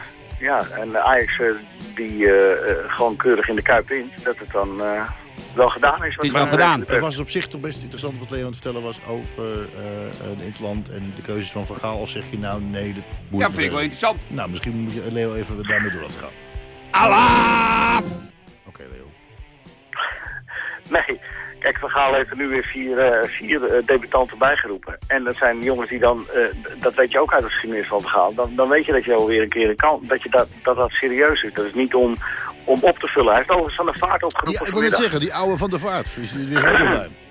Speaker 6: ja, en Ajax eh, die eh, eh, gewoon keurig in de Kuip wint. Dat het dan eh, wel gedaan is.
Speaker 3: Het is wel gedaan.
Speaker 4: Het was op zich toch best interessant wat Leo aan het vertellen was over eh, eh, de Interland en de keuzes van Van Gaal. Of zeg je nou nee, dat boeit
Speaker 3: Ja, vind ik wel interessant.
Speaker 4: Nou, misschien moet je Leo even daarmee door laten gaan.
Speaker 3: Allah!
Speaker 4: Oké, Leo.
Speaker 6: Nee, kijk, Van Gaal heeft er nu weer vier, eh, vier eh, debutanten bijgeroepen. En dat zijn jongens die dan, eh, dat weet je ook uit de geschiedenis van Van Gaal. Dan, dan weet je dat je alweer een keer een kan, dat je dat, dat, dat serieus is. Dat is niet om, om op te vullen. Hij heeft overigens van de vaart opgeroepen
Speaker 4: Ja, ik wil
Speaker 6: vanmiddag.
Speaker 4: zeggen, die oude van de vaart. Die.
Speaker 6: Nou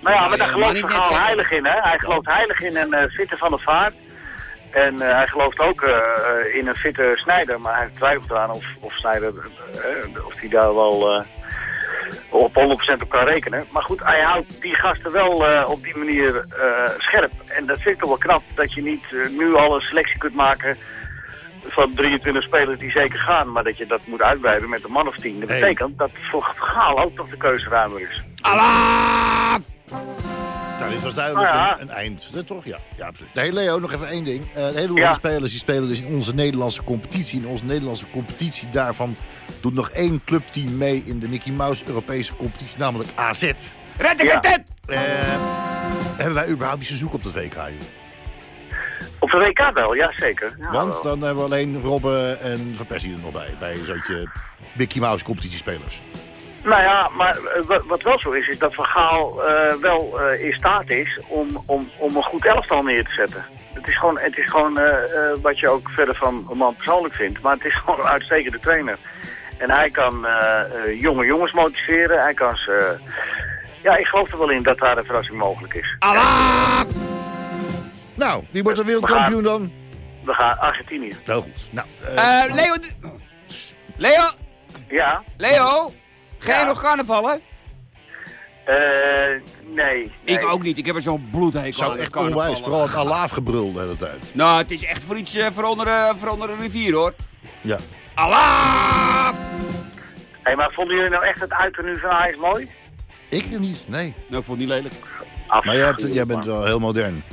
Speaker 6: ja, maar daar
Speaker 3: Ja,
Speaker 6: gelooft
Speaker 3: maar
Speaker 6: Van
Speaker 3: niet net
Speaker 6: Gaal
Speaker 3: zeggen.
Speaker 6: heilig in, hè. Hij gelooft heilig in een eh, fitte van de vaart. En eh, hij gelooft ook in een fitte Snijder. Maar hij twijfelt eraan of, of Snijder, of hij daar wel eh, op 100% op kan rekenen. Maar goed, hij houdt die gasten wel eh, op die manier eh, scherp. En dat vind ik toch wel knap, dat je niet eh, nu al een selectie kunt maken van 23 spelers die zeker gaan, maar dat je dat moet uitbreiden met een man of 10. Dat
Speaker 4: Hey.
Speaker 6: betekent dat voor Gaal ook nog de keuze ruimer is.
Speaker 3: Allah!
Speaker 4: Nou, dit was duidelijk
Speaker 6: Nou ja.
Speaker 4: een, een eind. Dat toch? Ja, ja absoluut. Nee, Leo, nog even één ding. Eh een heleboel
Speaker 6: Ja.
Speaker 4: van de spelers die spelen dus in onze Nederlandse competitie. In onze Nederlandse competitie daarvan doet nog één clubteam mee in de Mickey Mouse Europese competitie, namelijk AZ.
Speaker 3: Red ik
Speaker 6: Ja.
Speaker 4: Eh, hebben wij überhaupt iets te zoeken op dat WK, joh?
Speaker 6: Op de WK wel, ja zeker. Ja,
Speaker 4: Want
Speaker 6: wel.
Speaker 4: dan hebben we alleen Robben en Van Persie er nog bij. Bij een zootje Mickey Mouse competitiespelers.
Speaker 6: Nou ja, maar eh, wa- wat wel zo is, is dat Van Gaal eh, wel eh, in staat is om, om, om een goed elftal neer te zetten. Het is gewoon, het is gewoon eh, eh, wat je ook verder van een man persoonlijk vindt. Maar het is gewoon een uitstekende trainer. En hij kan eh, eh, jonge jongens motiveren. Hij kan ze... ja, ik geloof er wel in dat daar een verrassing mogelijk is.
Speaker 3: Allah!
Speaker 4: Nou, wie wordt de wereldkampioen dan?
Speaker 6: We gaan Argentinië.
Speaker 4: Heel goed. Nou,
Speaker 3: Leo... Leo?
Speaker 6: Ja,
Speaker 3: Leo? Ga je
Speaker 6: Ja.
Speaker 3: nog carnavallen?
Speaker 6: eh, nee,
Speaker 3: Ik ook niet. Ik heb er zo'n bloedhekel
Speaker 4: zou
Speaker 3: aan,
Speaker 4: echt
Speaker 3: carnavallen.
Speaker 4: onwijs. Vooral het alaafgebrul de hele tijd.
Speaker 3: Nou, het is echt voor iets eh, voor, onder, eh, voor onder de rivier, hoor.
Speaker 4: Ja.
Speaker 3: Allah!
Speaker 6: Hey, maar vonden jullie nou echt het uiten nu van Ajax mooi?
Speaker 4: Ik niet, nee.
Speaker 3: Nou, ik vond het niet lelijk.
Speaker 4: Maar jij, hebt, jij bent wel heel modern.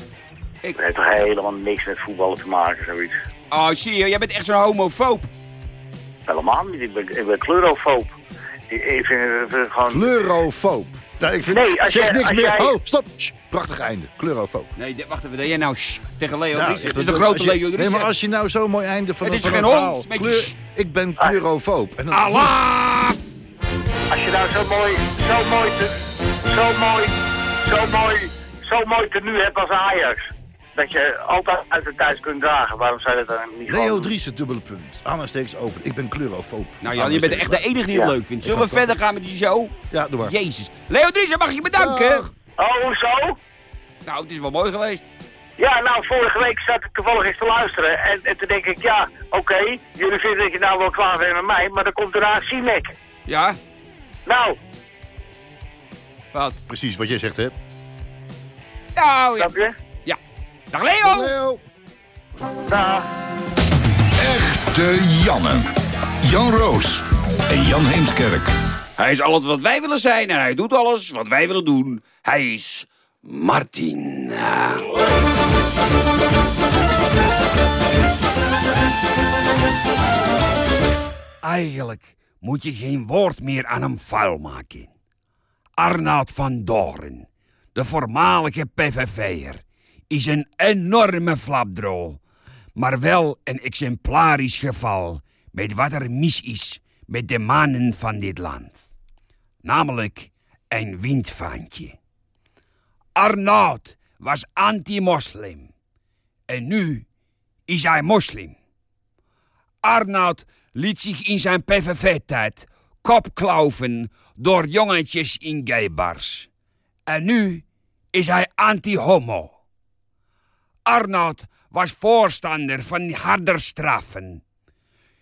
Speaker 6: Het heeft toch helemaal niks met voetballen te maken, zoiets.
Speaker 3: Oh, zie je, jij bent echt zo'n homofoob.
Speaker 6: Helemaal niet, ik ben, ik ben kleurofoob. Ik, ik vind het eh, gewoon...
Speaker 4: Kleurofoob. Nou, ik vind,
Speaker 6: Nee, als
Speaker 4: zeg
Speaker 6: jij-
Speaker 4: niks
Speaker 6: als
Speaker 4: meer.
Speaker 6: jij-
Speaker 4: Oh, stop. Shh, prachtig einde. Kleurofoob.
Speaker 3: Nee, dit- wacht even. Dat jij nou shh, tegen Leo
Speaker 4: Nou,
Speaker 3: Het is een grote Leo Dries.
Speaker 4: Nee, maar als je nou zo'n mooi einde van
Speaker 3: Het is
Speaker 4: een
Speaker 3: geen
Speaker 4: verhaal-
Speaker 3: hond,
Speaker 4: Kleur- ik ben kleurofoob. En dan,
Speaker 3: Allah!
Speaker 6: Als je nou zo mooi, zo mooi, te, zo mooi, zo mooi, zo mooi tenue hebt als Ajax. Dat je altijd uit de thuis kunt dragen. Waarom zou je dat dan niet
Speaker 4: Leo
Speaker 6: gewoon...
Speaker 4: Driessen, dubbele punt. Aanhalingstekens open. Ik ben kleurofoob.
Speaker 3: Nou Jan, je bent echt de enige die het
Speaker 6: Ja.
Speaker 3: leuk vindt. Zullen we verder gaan met die show?
Speaker 4: Ja, doe maar.
Speaker 3: Jezus. Leo Dries, mag ik je bedanken?
Speaker 4: Dag.
Speaker 6: Oh, hoezo?
Speaker 3: Nou, het is wel mooi geweest.
Speaker 6: Ja, nou, vorige week zat ik toevallig eens te luisteren. En, en toen denk ik, ja, oké, jullie vinden dat je nou wel klaar bent met mij. Maar dan komt daarna Sinek.
Speaker 3: Ja?
Speaker 6: Nou,
Speaker 3: Wat?
Speaker 4: Precies wat jij zegt, hè?
Speaker 3: Nou, ja.
Speaker 6: snap je?
Speaker 3: Dag Leo!
Speaker 4: Leo.
Speaker 6: Dag.
Speaker 2: Echte Janne. Jan Roos en Jan Heemskerk.
Speaker 3: Hij is alles wat wij willen zijn en hij doet alles wat wij willen doen. Hij is Martin. Eigenlijk moet je geen woord meer aan hem vuil maken. Arnoud van Doorn, de voormalige PVV'er, is een enorme flapdrol. Maar wel een exemplarisch geval met wat er mis is met de mannen van dit land. Namelijk een windvaantje. Arnoud was anti-moslim. En nu is hij moslim. Arnoud liet zich in zijn PVV-tijd kopklauwen door jongetjes in gaybars. En nu is hij anti-homo. Arnoud was voorstander van harder straffen.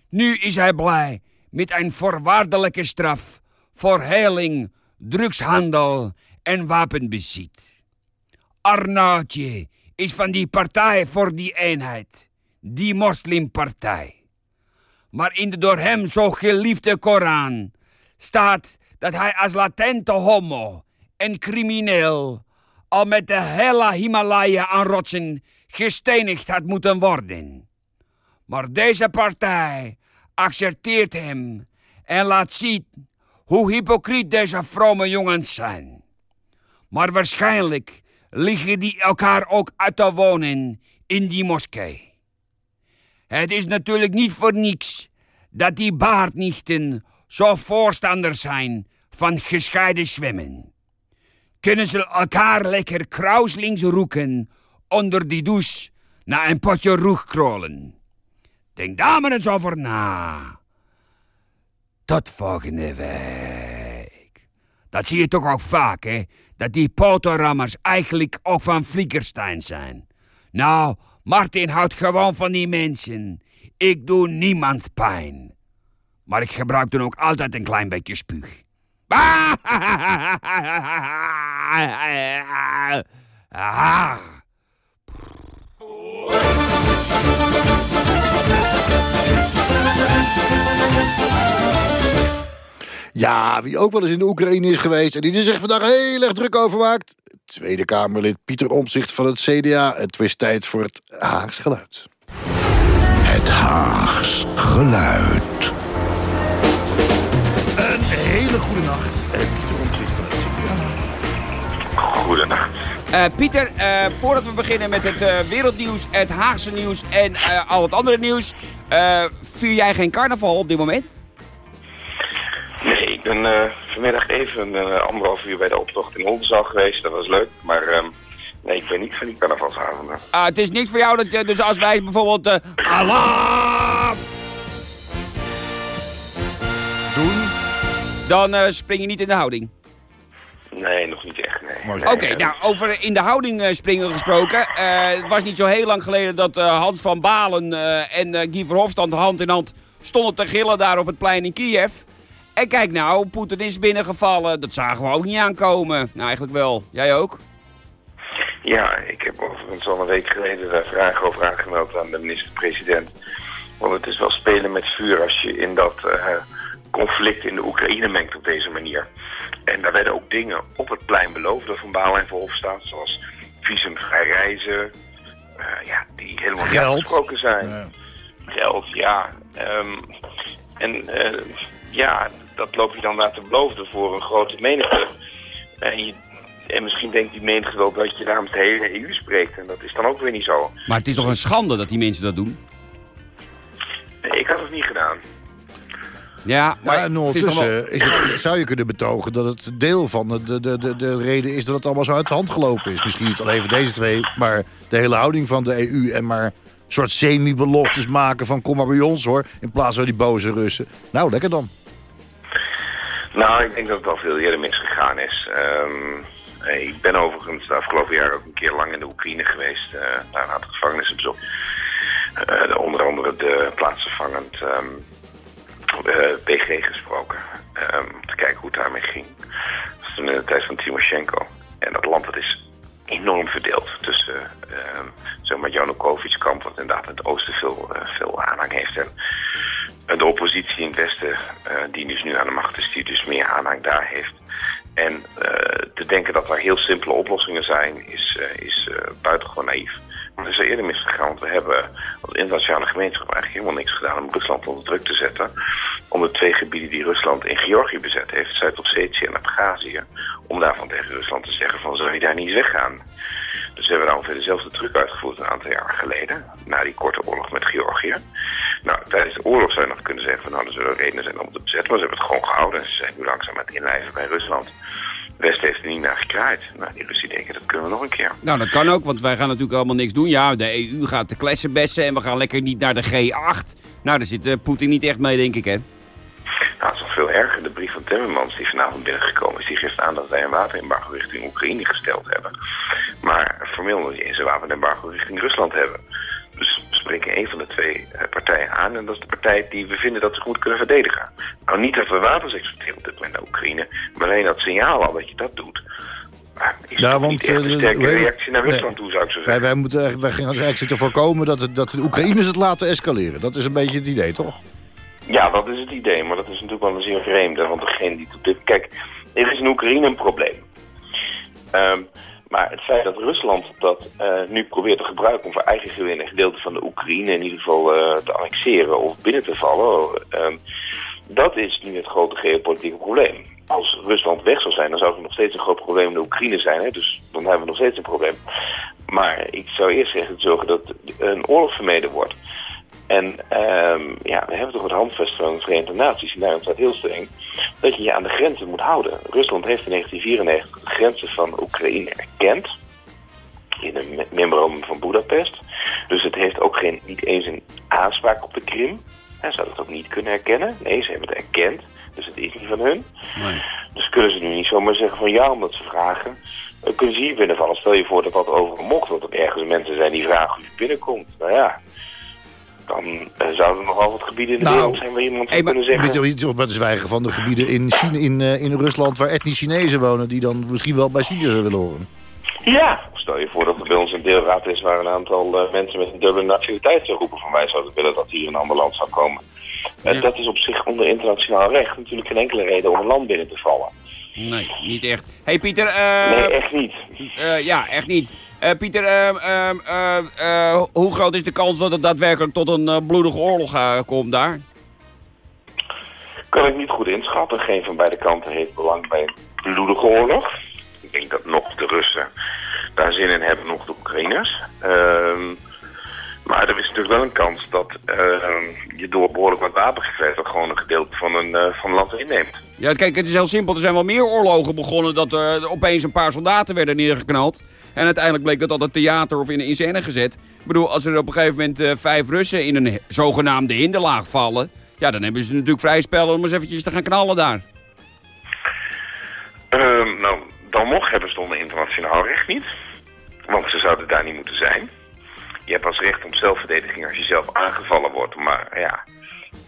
Speaker 3: Nu is hij blij met een voorwaardelijke straf voor heiling, drugshandel en wapenbezit. Arnoudje is van die partij voor die eenheid, die moslimpartij. Maar in de door hem zo geliefde Koran staat dat hij als latente homo en crimineel al met de hele Himalaya aan rotsen gestenigd had moeten worden. Maar deze partij accepteert hem en laat zien hoe hypocriet deze vrome jongens zijn. Maar waarschijnlijk liggen die elkaar ook uit te wonen in die moskee. Het is natuurlijk niet voor niets dat die baardnichten zo voorstander zijn van gescheiden zwemmen. Kunnen ze elkaar lekker krauslinks roeken onder die douche na een potje roeg krollen. Denk daar maar eens over na. Tot volgende week. Dat zie je toch ook vaak, hè? Dat die potorammers eigenlijk ook van Fliegerstein zijn. Nou, Martin houdt gewoon van die mensen. Ik doe niemand pijn. Maar ik gebruik dan ook altijd een klein beetje spuug.
Speaker 4: Ja, wie ook wel eens in de Oekraïne is geweest... en die er zich vandaag heel erg druk over maakt... Tweede Kamerlid Pieter Omzicht van het CDA. Het is tijd voor het Haags Geluid.
Speaker 2: Het Haags Geluid.
Speaker 4: Een hele goede nacht. Pieter Omzicht van het.
Speaker 7: Goedenacht.
Speaker 3: Uh, Pieter, uh, voordat we beginnen met het uh, wereldnieuws, het Haagse nieuws en al het andere nieuws... vier jij geen carnaval op dit moment?
Speaker 7: Nee, ik ben vanmiddag even anderhalf uur bij de optocht in Oldenzaal geweest. Dat was leuk, maar ehm, nee, ik ben niet van die carnavalsavonden.
Speaker 3: Ah, het is niet voor jou dat je, dus als wij bijvoorbeeld... Allah! Dan spring je niet in de houding.
Speaker 7: Nee, nog niet echt, nee.
Speaker 3: Oké, okay, nou, over in de houding uh, springen gesproken. Uh, het was niet zo heel lang geleden dat uh, Hans van Balen en Guy Verhofstadt hand in hand stonden te gillen daar op het plein in Kiev. En kijk nou, Poetin is binnengevallen. Dat zagen we ook niet aankomen. Nou, eigenlijk wel. Jij ook?
Speaker 7: Ja, ik heb overigens al een week geleden daar vragen over aangemeld aan de minister-president. Want het is wel spelen met vuur als je in dat conflict in de Oekraïne mengt op deze manier. En daar werden ook dingen op het plein beloofd door Van Baal en Verhofstadt, zoals visumvrij reizen, uh, ja, die helemaal niet afgesproken zijn. Ja. Geld, ja. Um, en uh, ja, dat loop je dan naar te beloven voor een grote menigte. En, je, en misschien denkt die menigte wel dat je namens de hele EU spreekt. En dat is dan ook weer niet zo.
Speaker 3: Maar het is toch een schande dat die mensen dat doen?
Speaker 7: Nee, ik had het niet gedaan.
Speaker 3: Ja,
Speaker 4: maar en ondertussen is het, zou je kunnen betogen dat het deel van de, de, de, de reden is dat het allemaal zo uit de hand gelopen is. Misschien niet alleen voor deze twee, maar de hele houding van de EU en maar een soort semi-beloftes maken van kom maar bij ons hoor, in plaats van die boze Russen. Nou, lekker dan.
Speaker 7: Nou, ik denk dat het al veel eerder misgegaan is. Um, ik ben overigens de afgelopen jaar ook een keer lang in de Oekraïne geweest, uh, naar een aantal gevangenissen bezocht. Uh, onder andere de plaatsvervangend um, uh, PG gesproken. Um, te kijken hoe het daarmee ging. Dat was toen in de tijd van Timoshenko. En dat land dat is enorm verdeeld tussen uh, zeg maar Janukovic-kamp, wat inderdaad in het oosten veel, veel aanhang heeft. En de oppositie in het westen, die dus nu aan de macht is, die dus meer aanhang daar heeft. En te denken dat er heel simpele oplossingen zijn, is, is buitengewoon naïef. Het is er eerder misgegaan, want we hebben als internationale gemeenschap eigenlijk helemaal niks gedaan om Rusland onder druk te zetten. Om de twee gebieden die Rusland in Georgië bezet heeft, Zuid-Ossetië en Abhazie, om daarvan tegen Rusland te zeggen van zou je daar niet weggaan. Dus we hebben daar ongeveer dezelfde truc uitgevoerd een aantal jaar geleden, na die korte oorlog met Georgië. Nou, tijdens de oorlog zou je nog kunnen zeggen van nou, er zullen redenen zijn om te bezetten, maar ze hebben het gewoon gehouden en ze zijn nu langzaam aan het inlijven bij Rusland. West heeft er niet naar gekraaid. Nou, die Russen denken, dat kunnen we nog een keer.
Speaker 3: Nou, dat kan ook, want wij gaan natuurlijk allemaal niks doen. Ja, de EU gaat de klessen bessen en we gaan lekker niet naar de G8. Nou, daar zit uh, Poetin niet echt mee, denk ik, hè?
Speaker 7: Nou, het is nog veel erger. De brief van Timmermans die vanavond binnengekomen is... die geeft aan dat wij een wapenembargo richting Oekraïne gesteld hebben. Maar formeel is een wapenembargo richting Rusland hebben. Dus spreken een van de twee eh, partijen aan. En dat is de partij die we vinden dat ze goed kunnen verdedigen. Nou, niet dat we wapens exporteren op dit moment naar Oekraïne. Maar alleen dat signaal al dat je dat doet. Is
Speaker 4: Ja, want,
Speaker 7: niet echt
Speaker 4: eh,
Speaker 7: een sterke reactie naar
Speaker 4: nee.
Speaker 7: Rusland toe, zou ik zo
Speaker 4: Wij,
Speaker 7: zeggen.
Speaker 4: wij, moeten, wij gaan eigenlijk zitten voorkomen dat, het, dat de Oekraïners het laten escaleren. Dat is een beetje het idee, toch?
Speaker 7: Ja, dat is het idee, maar dat is natuurlijk wel een zeer vreemde. Want degene die. Kijk, er is in Oekraïne een probleem. Ehm, maar het feit dat Rusland dat eh, nu probeert te gebruiken om voor eigen gewin een gedeelte van de Oekraïne in ieder geval eh, te annexeren of binnen te vallen, ehm, dat is nu het grote geopolitieke probleem. Als Rusland weg zou zijn, dan zou er nog steeds een groot probleem in de Oekraïne zijn. Hè? Dus dan hebben we nog steeds een probleem. Maar ik zou eerst zeggen, zorgen dat een oorlog vermeden wordt. En ehm, ja, we hebben toch het handvest van de Verenigde Naties, en daarom staat heel streng, dat je je aan de grenzen moet houden. Rusland heeft in 1994 de grenzen van Oekraïne erkend, in een me- memorandum van Budapest. Dus het heeft ook geen, niet eens een aanspraak op de Krim. Hij zou dat ook niet kunnen erkennen. Nee, ze hebben het erkend, dus het is niet van hun. Dus kunnen ze nu niet zomaar zeggen van ja, omdat ze vragen, eh, kunnen ze hier binnenvallen. Stel je voor dat dat overal mocht, dat er ergens mensen zijn die vragen hoe je binnenkomt. Nou ja, dan eh, zouden er nogal wat gebieden in de
Speaker 4: Nou,
Speaker 7: wereld zijn waar iemand zou
Speaker 3: hey, maar-
Speaker 7: kunnen
Speaker 4: Weet
Speaker 7: zeggen...
Speaker 4: je toch met de zwijgen van de gebieden in, China, in, eh, in Rusland waar etnisch Chinezen wonen... die dan misschien wel bij China zullen willen horen.
Speaker 7: Ja, stel je voor dat er bij ons een deelraad is waar een aantal eh, mensen met een dubbele nationaliteit zou roepen van wij zouden willen dat hier een ander land zou komen.
Speaker 3: Ja.
Speaker 7: Dat is op zich onder internationaal recht natuurlijk geen enkele reden om een land binnen te vallen.
Speaker 3: Nee, niet echt. hey Pieter, eh,
Speaker 7: Nee, echt niet.
Speaker 3: ja, echt niet. Eh, Pieter, ehm, ehm, eh, eh, hoe groot is de kans dat het daadwerkelijk tot een bloedige oorlog komt daar?
Speaker 7: Kan ik niet goed inschatten. Geen van beide kanten heeft belang bij een bloedige oorlog. Ik denk dat nog de Russen daar zin in hebben, nog de Oekraïners. Ehm, maar er is natuurlijk wel een kans dat je door behoorlijk wat wapengevecht ook gewoon een gedeelte van een, van land inneemt.
Speaker 3: Ja, kijk, het is heel simpel. Er zijn wel meer oorlogen begonnen dat er opeens een paar soldaten werden neergeknald. En uiteindelijk bleek dat het theater of in, in scène gezet. Ik bedoel, als er op een gegeven moment eh, vijf Russen in een zogenaamde hinderlaag vallen... Ja, dan hebben ze natuurlijk vrij spel om eens eventjes te gaan knallen daar.
Speaker 7: Ehm, nou, dan nog hebben ze onder internationaal recht niet. Want ze zouden daar niet moeten zijn. Je hebt als recht op zelfverdediging als je zelf aangevallen wordt. Maar ja,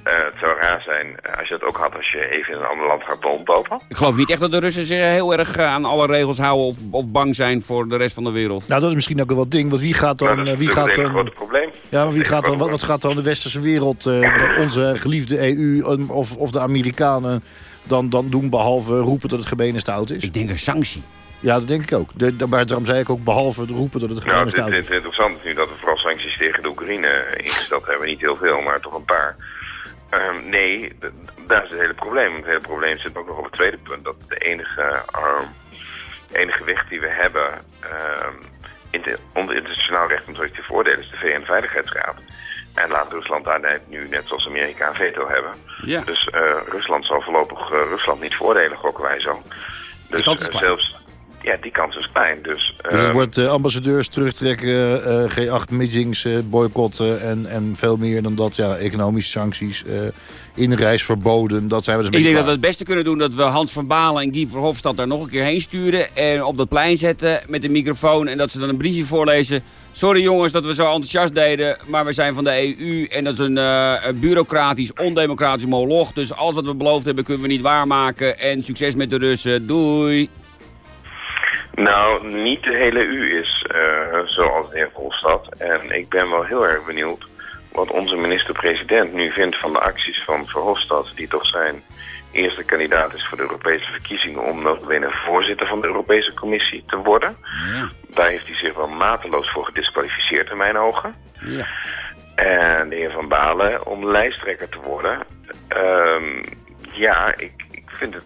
Speaker 7: eh, het zou raar zijn eh, als je dat ook had als je even in een ander land gaat rondlopen.
Speaker 3: Ik geloof niet echt dat de Russen zich heel erg eh, aan alle regels houden of, of bang zijn voor de rest van de wereld.
Speaker 4: Nou, dat is misschien ook wel wat ding. Want wie gaat
Speaker 7: Nou,
Speaker 4: dan...
Speaker 7: dat
Speaker 4: eh,
Speaker 7: is
Speaker 4: wie gaat
Speaker 7: het
Speaker 4: dan
Speaker 7: grote probleem.
Speaker 4: ja, maar wie
Speaker 7: Dat
Speaker 4: gaat
Speaker 7: het
Speaker 4: dan, wat, gaat dan de westerse wereld, eh, onze geliefde EU eh, of, of de Amerikanen dan, dan doen... behalve roepen dat het gemeen stout is?
Speaker 3: Ik denk een sanctie.
Speaker 4: Ja, dat denk ik ook. De, de- maar daarom zei ik ook behalve roepen dat het gemeen
Speaker 7: Nou, het,
Speaker 4: stout
Speaker 7: het,
Speaker 4: is.
Speaker 7: het interessante is nu dat we vooral sancties tegen de Oekraïne ingesteld hebben. Niet heel veel, maar toch een paar. Ehm, nee, daar is het hele probleem. Het hele probleem zit ook nog op het tweede punt. Dat de enige, ehm, enige weg die we hebben ehm, in de, onder internationaal recht om zoiets te voordelen is de VN-veiligheidsraad. En laat Rusland daar nu, net zoals Amerika, een veto hebben.
Speaker 3: Ja.
Speaker 7: Dus eh, Rusland zal voorlopig eh, Rusland niet voordelen, gokken wij zo. Dus eh, zelfs, ja, die kans is klein. Dus,
Speaker 4: Dus het
Speaker 7: ehm,
Speaker 4: wordt eh, ambassadeurs terugtrekken, eh, G8-meetings eh, boycotten en, en veel meer dan dat. Ja, economische sancties, eh inreisverboden, dat zijn we dus
Speaker 3: Ik denk dat we het beste kunnen doen dat we Hans van Balen en Guy Verhofstadt daar nog een keer heen sturen. En op dat plein zetten met een microfoon. En dat ze dan een briefje voorlezen. Sorry jongens dat we zo enthousiast deden. Maar we zijn van de EU. En dat is een, eh, een bureaucratisch, ondemocratisch moloch. Dus alles wat we beloofd hebben kunnen we niet waarmaken. En succes met de Russen. Doei.
Speaker 7: Nou, niet de hele U is eh, zoals de heer Volstad. En ik ben wel heel erg benieuwd wat onze minister-president nu vindt van de acties van Verhofstadt... die toch zijn eerste kandidaat is voor de Europese verkiezingen... om notabene voorzitter van de Europese Commissie te worden.
Speaker 3: Ja.
Speaker 7: Daar heeft hij zich wel mateloos voor gedisqualificeerd in mijn ogen.
Speaker 3: Ja.
Speaker 7: En de heer Van Balen om lijsttrekker te worden. Ehm, ja, ik, ik vind het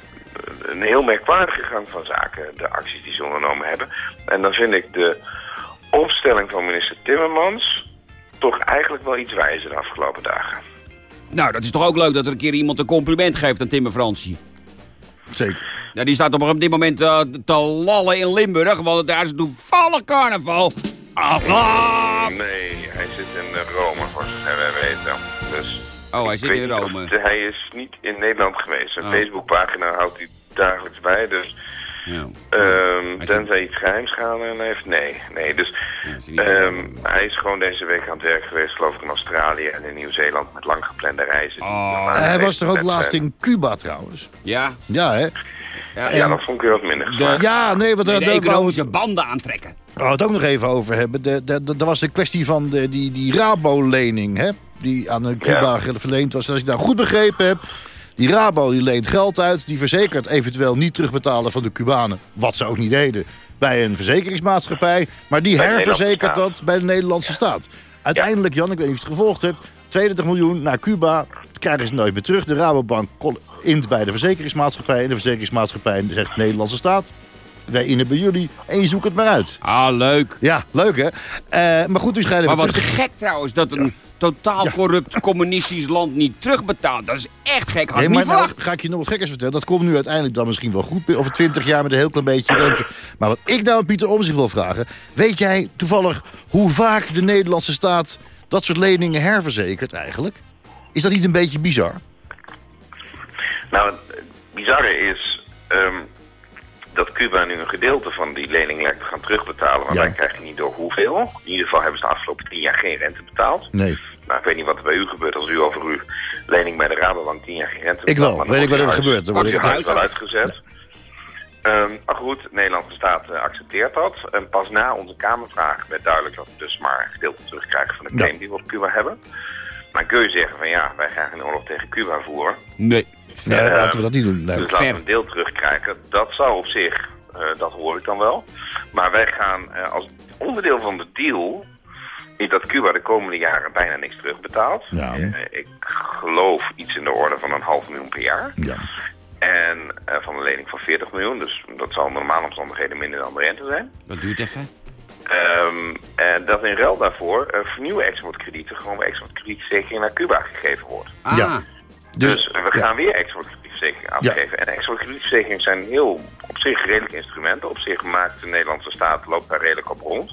Speaker 7: een heel merkwaardige gang van zaken, de acties die ze ondernomen hebben. En dan vind ik de opstelling van minister Timmermans toch eigenlijk wel iets wijzer de afgelopen dagen.
Speaker 3: Nou, dat is toch ook leuk dat er een keer iemand een compliment geeft aan Timmer Fransie.
Speaker 4: Zeker.
Speaker 3: Ja, die staat op dit moment eh, te lallen in Limburg, want daar is een toevallig carnaval. Allah!
Speaker 7: Nee, hij zit in Rome, voor zover wij weten. Dus
Speaker 3: Oh, hij
Speaker 7: ik
Speaker 3: zit in
Speaker 7: of
Speaker 3: Rome.
Speaker 7: hij is niet in Nederland geweest. Zijn
Speaker 3: Oh.
Speaker 7: Facebookpagina houdt hij dagelijks bij, dus
Speaker 3: Ja.
Speaker 7: Ehm, tenzij hij iets geheims gedaan heeft. Nee, nee. Dus ehm, hij is gewoon deze week aan het werk geweest, geloof ik, in Australië en in Nieuw-Zeeland met lang geplande reizen.
Speaker 3: Oh.
Speaker 7: normaal
Speaker 4: Hij was toch ook laatst in Cuba trouwens?
Speaker 3: Ja,
Speaker 4: Ja, hè?
Speaker 7: Ja, dat vond ik weer wat minder geslaagd.
Speaker 4: Ja, nee, want
Speaker 3: de
Speaker 4: daar daar wou
Speaker 3: economische banden aantrekken.
Speaker 4: we het ook nog even over hebben. De, de, de- dat was de kwestie van de, die, die Rabo-lening, hè? Die aan de Cuba verleend was. En als ik nou goed begrepen heb... Die Rabo die leent geld uit, die verzekert eventueel niet terugbetalen van de Cubanen. Wat ze ook niet deden bij een verzekeringsmaatschappij. Maar die
Speaker 7: Bij
Speaker 4: herverzekert dat bij de Nederlandse staat. Uiteindelijk, Jan, ik weet niet of je het gevolgd hebt... 32 miljoen naar Cuba, krijgen ze nooit meer terug. De Rabobank int bij de verzekeringsmaatschappij. En de verzekeringsmaatschappij zegt de Nederlandse staat... wij innen bij jullie en je zoekt het maar uit.
Speaker 3: Ah, leuk.
Speaker 4: Ja, leuk hè? Eh, maar goed, nu schijnen
Speaker 3: Maar wat
Speaker 4: terug
Speaker 3: gek trouwens dat een totaal
Speaker 4: Ja.
Speaker 3: corrupt communistisch land niet terugbetaalt. Dat is echt gek. Had
Speaker 4: Nee,
Speaker 3: ik
Speaker 4: maar
Speaker 3: niet
Speaker 4: nou ga ik je nog wat gekkers vertellen. Dat komt nu uiteindelijk dan misschien wel goed. Over 20 jaar met een heel klein beetje rente. Maar wat ik nou aan Pieter om zich wil vragen. Weet jij toevallig hoe vaak de Nederlandse staat dat soort leningen herverzekert eigenlijk? Is dat niet een beetje bizar?
Speaker 7: Nou, het bizarre is ehm, dat Cuba nu een gedeelte van die lening lijkt te gaan terugbetalen. Maar
Speaker 4: Ja.
Speaker 7: wij krijgen niet door hoeveel. In ieder geval hebben ze de afgelopen tien jaar geen rente betaald.
Speaker 4: Nee.
Speaker 7: Nou, ik weet niet wat er bij u gebeurt als u over uw lening bij de Rabobank tien jaar geen rente
Speaker 4: Ik wel.
Speaker 7: maar
Speaker 4: Weet ik wat er gebeurt. Dan word
Speaker 7: huis-
Speaker 4: ik-
Speaker 7: wordt uw huis wel uitgezet. Ehm, maar goed, de Nederlandse staat eh, accepteert dat. En pas na onze Kamervraag werd duidelijk dat we dus maar een gedeelte terugkrijgen van de claim
Speaker 4: Ja.
Speaker 7: die we op Cuba hebben. Maar kun je zeggen van ja, wij gaan geen oorlog tegen Cuba voeren.
Speaker 3: Nee.
Speaker 4: Nee,
Speaker 7: Eh,
Speaker 4: laten we dat niet doen. Nee.
Speaker 7: Dus laten we een deel terugkrijgen. Dat zou op zich, eh, dat hoor ik dan wel. Maar wij gaan eh, als onderdeel van de deal... is dat Cuba de komende jaren bijna niks terugbetaalt.
Speaker 4: Ja.
Speaker 7: Eh, ik geloof iets in de orde van een half miljoen per jaar.
Speaker 4: Ja.
Speaker 7: En eh, van een lening van 40 miljoen. Dus dat zal onder normale omstandigheden minder dan de rente zijn.
Speaker 3: Dat duurt even.
Speaker 7: Ehm, en dat in ruil daarvoor eh, voor nieuwe exportkredieten... gewoon bij exportkredietverzekering naar Cuba gegeven wordt.
Speaker 3: Ah.
Speaker 4: Ja.
Speaker 7: Dus,
Speaker 4: Dus,
Speaker 7: we
Speaker 4: ja.
Speaker 7: gaan weer exportkredietverzekering afgeven. En exportkredietverzekeringen zijn heel op zich redelijke instrumenten. Op zich maakt de Nederlandse staat loopt daar redelijk op rond.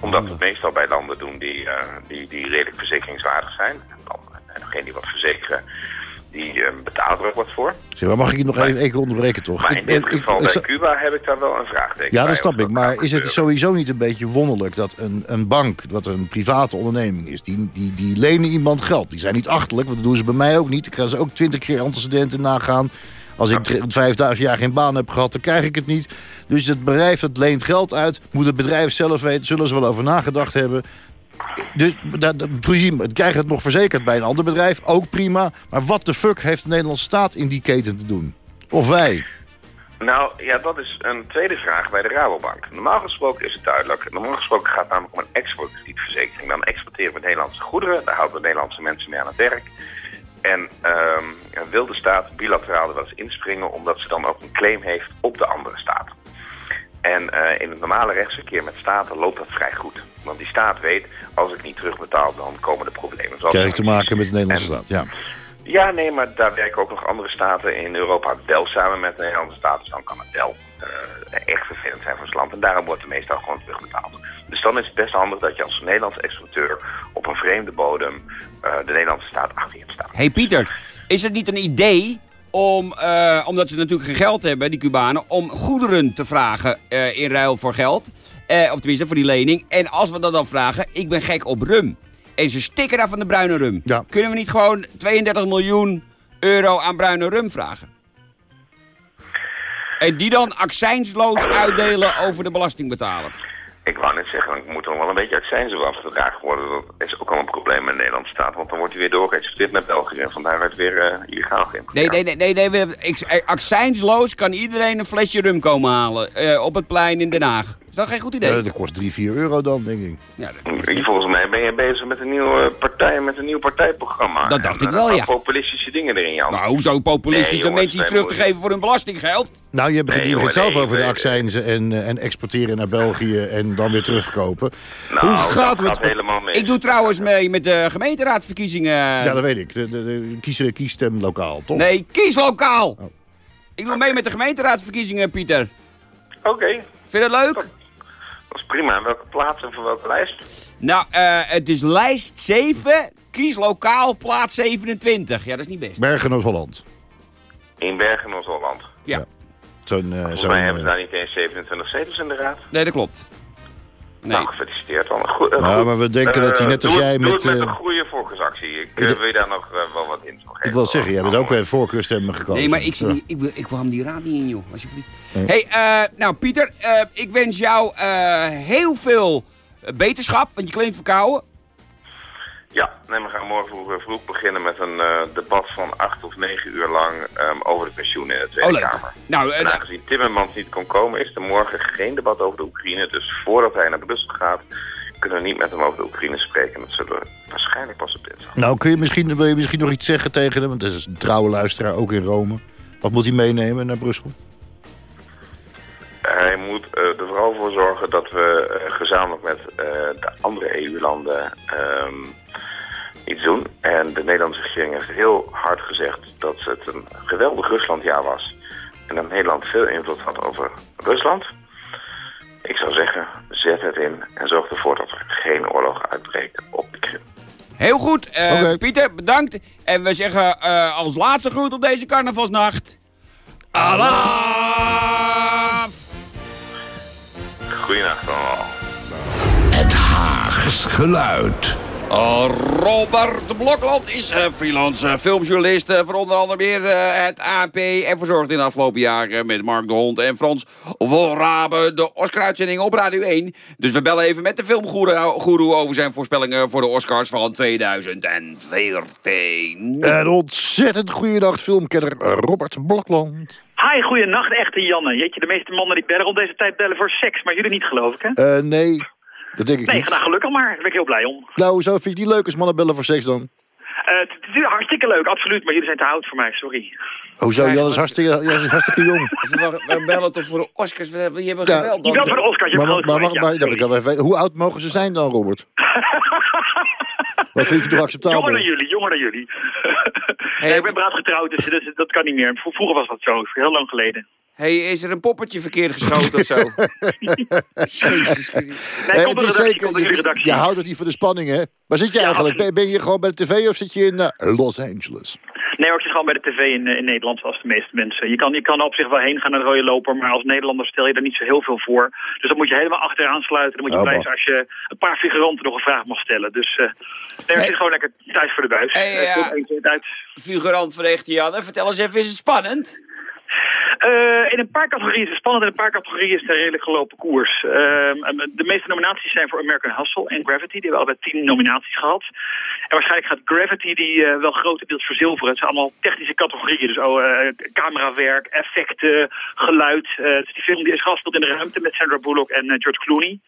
Speaker 7: Omdat we het meestal bij landen doen die, eh, die, die redelijk verzekeringswaardig zijn. En dan en degene die wat verzekeren, die eh, betalen er ook wat voor.
Speaker 4: Zeg, maar mag ik je nog even, even onderbreken toch?
Speaker 7: Maar in dit
Speaker 4: ik-
Speaker 7: geval
Speaker 4: ik
Speaker 7: bij Cuba heb ik daar wel een vraagteken
Speaker 4: Ja, dat snap ik. Maar is het sowieso niet een beetje wonderlijk dat een, een bank, wat een private onderneming is, die, die, die lenen iemand geld. Die zijn niet achterlijk, want dat doen ze bij mij ook niet. Ik ga ze ook twintig keer antecedenten nagaan. Als ik drie- 5000 jaar geen baan heb gehad, dan krijg ik het niet. Dus het bedrijf dat leent geld uit, moet het bedrijf zelf weten, zullen ze wel over nagedacht hebben. Dus dat, dat, prima, krijgen het nog verzekerd bij een ander bedrijf, ook prima. Maar wat de fuck heeft de Nederlandse staat in die keten te doen? Of wij?
Speaker 7: Nou, ja, dat is een tweede vraag bij de Rabobank. Normaal gesproken is het duidelijk. Normaal gesproken gaat het namelijk om een exportkredietverzekering. Dan exporteren we Nederlandse goederen. Daar houden we Nederlandse mensen mee aan het werk. En ehm, wil de staat bilateraal er wel eens inspringen... omdat ze dan ook een claim heeft op de andere staat. En eh, in het normale rechtsverkeer met staten loopt dat vrij goed. Want die staat weet, als ik niet terugbetaal, dan komen de problemen. Zoals
Speaker 4: Krijg te maken met de Nederlandse
Speaker 7: En-
Speaker 4: staat, ja.
Speaker 7: ja, nee, maar daar werken ook nog andere staten in Europa wel samen met de Nederlandse staat. Dus dan kan het wel echt vervelend zijn voor het land. En daarom wordt het meestal gewoon terugbetaald. Dus dan is het best handig dat je als Nederlandse exporteur op een vreemde bodem eh, de Nederlandse staat achter je hebt staan.
Speaker 3: hey Pieter, is het niet een idee om, eh, omdat ze natuurlijk geen geld hebben, die Cubanen, om goederen te vragen eh, in ruil voor geld? Eh, of tenminste, voor die lening. En als we dat dan vragen, ik ben gek op rum. En ze stikken daar van de bruine rum.
Speaker 4: Ja.
Speaker 3: Kunnen we niet gewoon 32 miljoen euro aan bruine rum vragen? En die dan accijnsloos uitdelen over de belastingbetaler.
Speaker 7: Ik wou net zeggen, dan moet er wel een beetje accijnzen afgedragen worden. Dat is ook al een probleem in de Nederlandse staat. Want dan wordt hij weer doorgeëxporteerd naar België. En vandaar werd weer eh, illegaal geïmporteerd.
Speaker 3: Nee, nee, nee, nee, nee ik, eh, accijnsloos kan iedereen een flesje rum komen halen. eh, op het plein in Den Haag. Is dat geen goed idee?
Speaker 4: Eh, dat kost 3, 4 euro dan, denk ik.
Speaker 3: ja, dat-
Speaker 7: Volgens mij ben je bezig met een nieuw, eh, partij, met een nieuw partijprogramma.
Speaker 3: Dat dacht
Speaker 7: En,
Speaker 3: ik wel,
Speaker 7: eh,
Speaker 3: ja.
Speaker 7: Populistische dingen erin, Jan.
Speaker 3: nou, hoezo populistisch
Speaker 7: Nee, jongens,
Speaker 3: mensen iets
Speaker 7: nee,
Speaker 3: terug te
Speaker 7: moeilijk.
Speaker 3: geven voor hun belastinggeld?
Speaker 4: Nou, je begint
Speaker 7: Nee,
Speaker 4: hier
Speaker 7: jongen,
Speaker 4: zelf
Speaker 7: nee,
Speaker 4: over de accijnzen en, en exporteren naar België en dan weer terugkopen.
Speaker 7: Nou,
Speaker 4: Hoe
Speaker 7: dat
Speaker 4: gaat het?
Speaker 7: helemaal mis.
Speaker 3: Ik doe trouwens mee met de gemeenteraadsverkiezingen.
Speaker 4: Ja, dat weet ik. De, de, de kiezer kiesstem lokaal, toch?
Speaker 3: Nee, kies lokaal.
Speaker 4: Oh.
Speaker 3: Ik doe mee met de gemeenteraadsverkiezingen, Pieter.
Speaker 7: Oké,
Speaker 3: Vind je het leuk?
Speaker 7: Dat is prima. En welke plaats en voor welke lijst?
Speaker 3: Nou, eh, het is lijst 7, kies lokaal, plaats 27. Ja, dat is niet best.
Speaker 4: Bergen Noord-Holland.
Speaker 7: In Bergen, Noord-Holland.
Speaker 3: Ja.
Speaker 4: Ja. zo'n... eh,
Speaker 7: mij hebben ze
Speaker 4: eh,
Speaker 7: daar niet eens 27 zetels in de raad.
Speaker 3: Nee, dat klopt. Nee.
Speaker 7: Nou, gefeliciteerd dan. Goed,
Speaker 4: Nou,
Speaker 7: goed.
Speaker 4: maar we denken dat hij net als
Speaker 7: doe,
Speaker 4: jij
Speaker 7: doe
Speaker 4: met,
Speaker 7: het met een goede voorkeursactie. Ik wil je daar nog wel wat in geven.
Speaker 4: ik wil zeggen, jij bent ook weer voorkeurstemmen gekozen.
Speaker 3: Nee, maar ik, zie
Speaker 4: Ja.
Speaker 3: niet, ik, wil, ik wil hem die raad niet in, joh. Alsjeblieft. Hey, eh, nou Pieter, eh, ik wens jou eh, heel veel beterschap, want je klinkt verkouden.
Speaker 7: Ja, nee, we gaan morgen vroeg, vroeg beginnen met een eh, debat van acht of negen uur lang ehm, over de pensioenen in de Tweede
Speaker 3: Oh, leuk.
Speaker 7: Kamer.
Speaker 3: Nou,
Speaker 7: En aangezien Timmermans niet kon komen, is er morgen geen debat over de Oekraïne. Dus voordat hij naar Brussel gaat, kunnen we niet met hem over de Oekraïne spreken. Dat zullen we waarschijnlijk pas op dinsdag.
Speaker 4: Nou, kun je misschien, wil je misschien nog iets zeggen tegen hem? Want dat is een trouwe luisteraar, ook in Rome. Wat moet hij meenemen naar Brussel?
Speaker 7: Zorgen dat we eh, gezamenlijk met eh, de andere EU-landen ehm, iets doen. En de Nederlandse regering heeft heel hard gezegd dat het een geweldig Ruslandjaar was. En dat Nederland veel invloed had over Rusland. Ik zou zeggen, zet het in en zorg ervoor dat er geen oorlog uitbreekt op de Krim.
Speaker 3: heel goed. Eh. Pieter, bedankt. En we zeggen eh, als laatste groet op deze carnavalsnacht. Allah!
Speaker 7: Goedenacht allemaal.
Speaker 2: Het Haags geluid.
Speaker 3: Uh, Robert Blokland is uh, freelance uh, filmjournalist uh, voor onder andere meer het AP... en verzorgd in de afgelopen jaren met Mark de Hond en Frans Wolrabe... de Oscar-uitzending op Radio 1. Dus we bellen even met de filmgoeroe over zijn voorspellingen... voor de Oscars van 2014.
Speaker 4: Een ontzettend goeiedag, filmkenner Robert Blokland.
Speaker 8: Hi, goeienacht, echte Janne. Jeetje, de meeste mannen die bellen rond deze tijd bellen voor seks, maar jullie niet geloof ik, hè?
Speaker 4: Eh, nee, dat denk ik
Speaker 8: Nee,
Speaker 4: niet.
Speaker 8: nou gelukkig maar. Daar ben ik heel blij om.
Speaker 4: Nou, hoezo vind je die leuk als mannen bellen voor seks dan?
Speaker 8: Eh, Het is hartstikke leuk, absoluut, maar jullie zijn te oud voor mij, sorry.
Speaker 4: Hoezo, Jan is hartstikke, Jan is hartstikke jong.
Speaker 3: We, bellen toch voor de Oscars? We, we hebben
Speaker 4: Ja.
Speaker 3: geweld.
Speaker 8: Je belt voor de Oscars, je
Speaker 4: Maar,
Speaker 8: hebt
Speaker 4: maar,
Speaker 8: groot
Speaker 4: maar, maar,
Speaker 8: gelijk,
Speaker 4: maar-
Speaker 8: ja,
Speaker 4: hoe oud mogen ze zijn dan, Robert? Wat vind je toch
Speaker 8: Jonger dan
Speaker 4: acceptabel?
Speaker 8: jullie, jonger dan jullie. nee, ik ben braaf getrouwd, dus, dus dat kan niet meer. Vroeger was dat zo, heel lang geleden.
Speaker 3: hey, is er een poppetje verkeerd geschoten of zo? Jezus.
Speaker 8: Nee,
Speaker 4: Eh,
Speaker 8: komt door de redactie, komt door jullie redactie.
Speaker 4: je houdt het niet van de spanning, hè? Waar zit je
Speaker 8: Ja,
Speaker 4: eigenlijk? Ben je gewoon bij de tv of zit je in eh, Los Angeles?
Speaker 8: Nee, ik zit gewoon bij de tv in, eh, in Nederland, zoals de meeste mensen. Je kan, je kan er op zich wel heen gaan naar de rode loper, maar als Nederlander stel je er niet zo heel veel voor. Dus dan moet je helemaal achteraan sluiten. Dan moet je
Speaker 4: Oh,
Speaker 8: blij
Speaker 4: bah.
Speaker 8: zijn als je een paar figuranten nog een vraag mag stellen. Dus eh nee, ik zit gewoon lekker thuis voor de buis.
Speaker 3: Hey,
Speaker 8: Eh,
Speaker 3: ja. Figurant van Echte Janne, vertel eens even, is het spannend?
Speaker 8: Eh, in een paar categorieën is spannend, in een paar categorieën is het een redelijk gelopen koers. Ehm, de meeste nominaties zijn voor American Hustle en Gravity. Die hebben allebei tien nominaties gehad. En waarschijnlijk gaat Gravity die eh, wel grotendeels verzilveren. Het zijn allemaal technische categorieën. Dus oh, eh, camerawerk, effecten, geluid. Is die film die is afgespeeld in de ruimte met Sandra Bullock en George Clooney.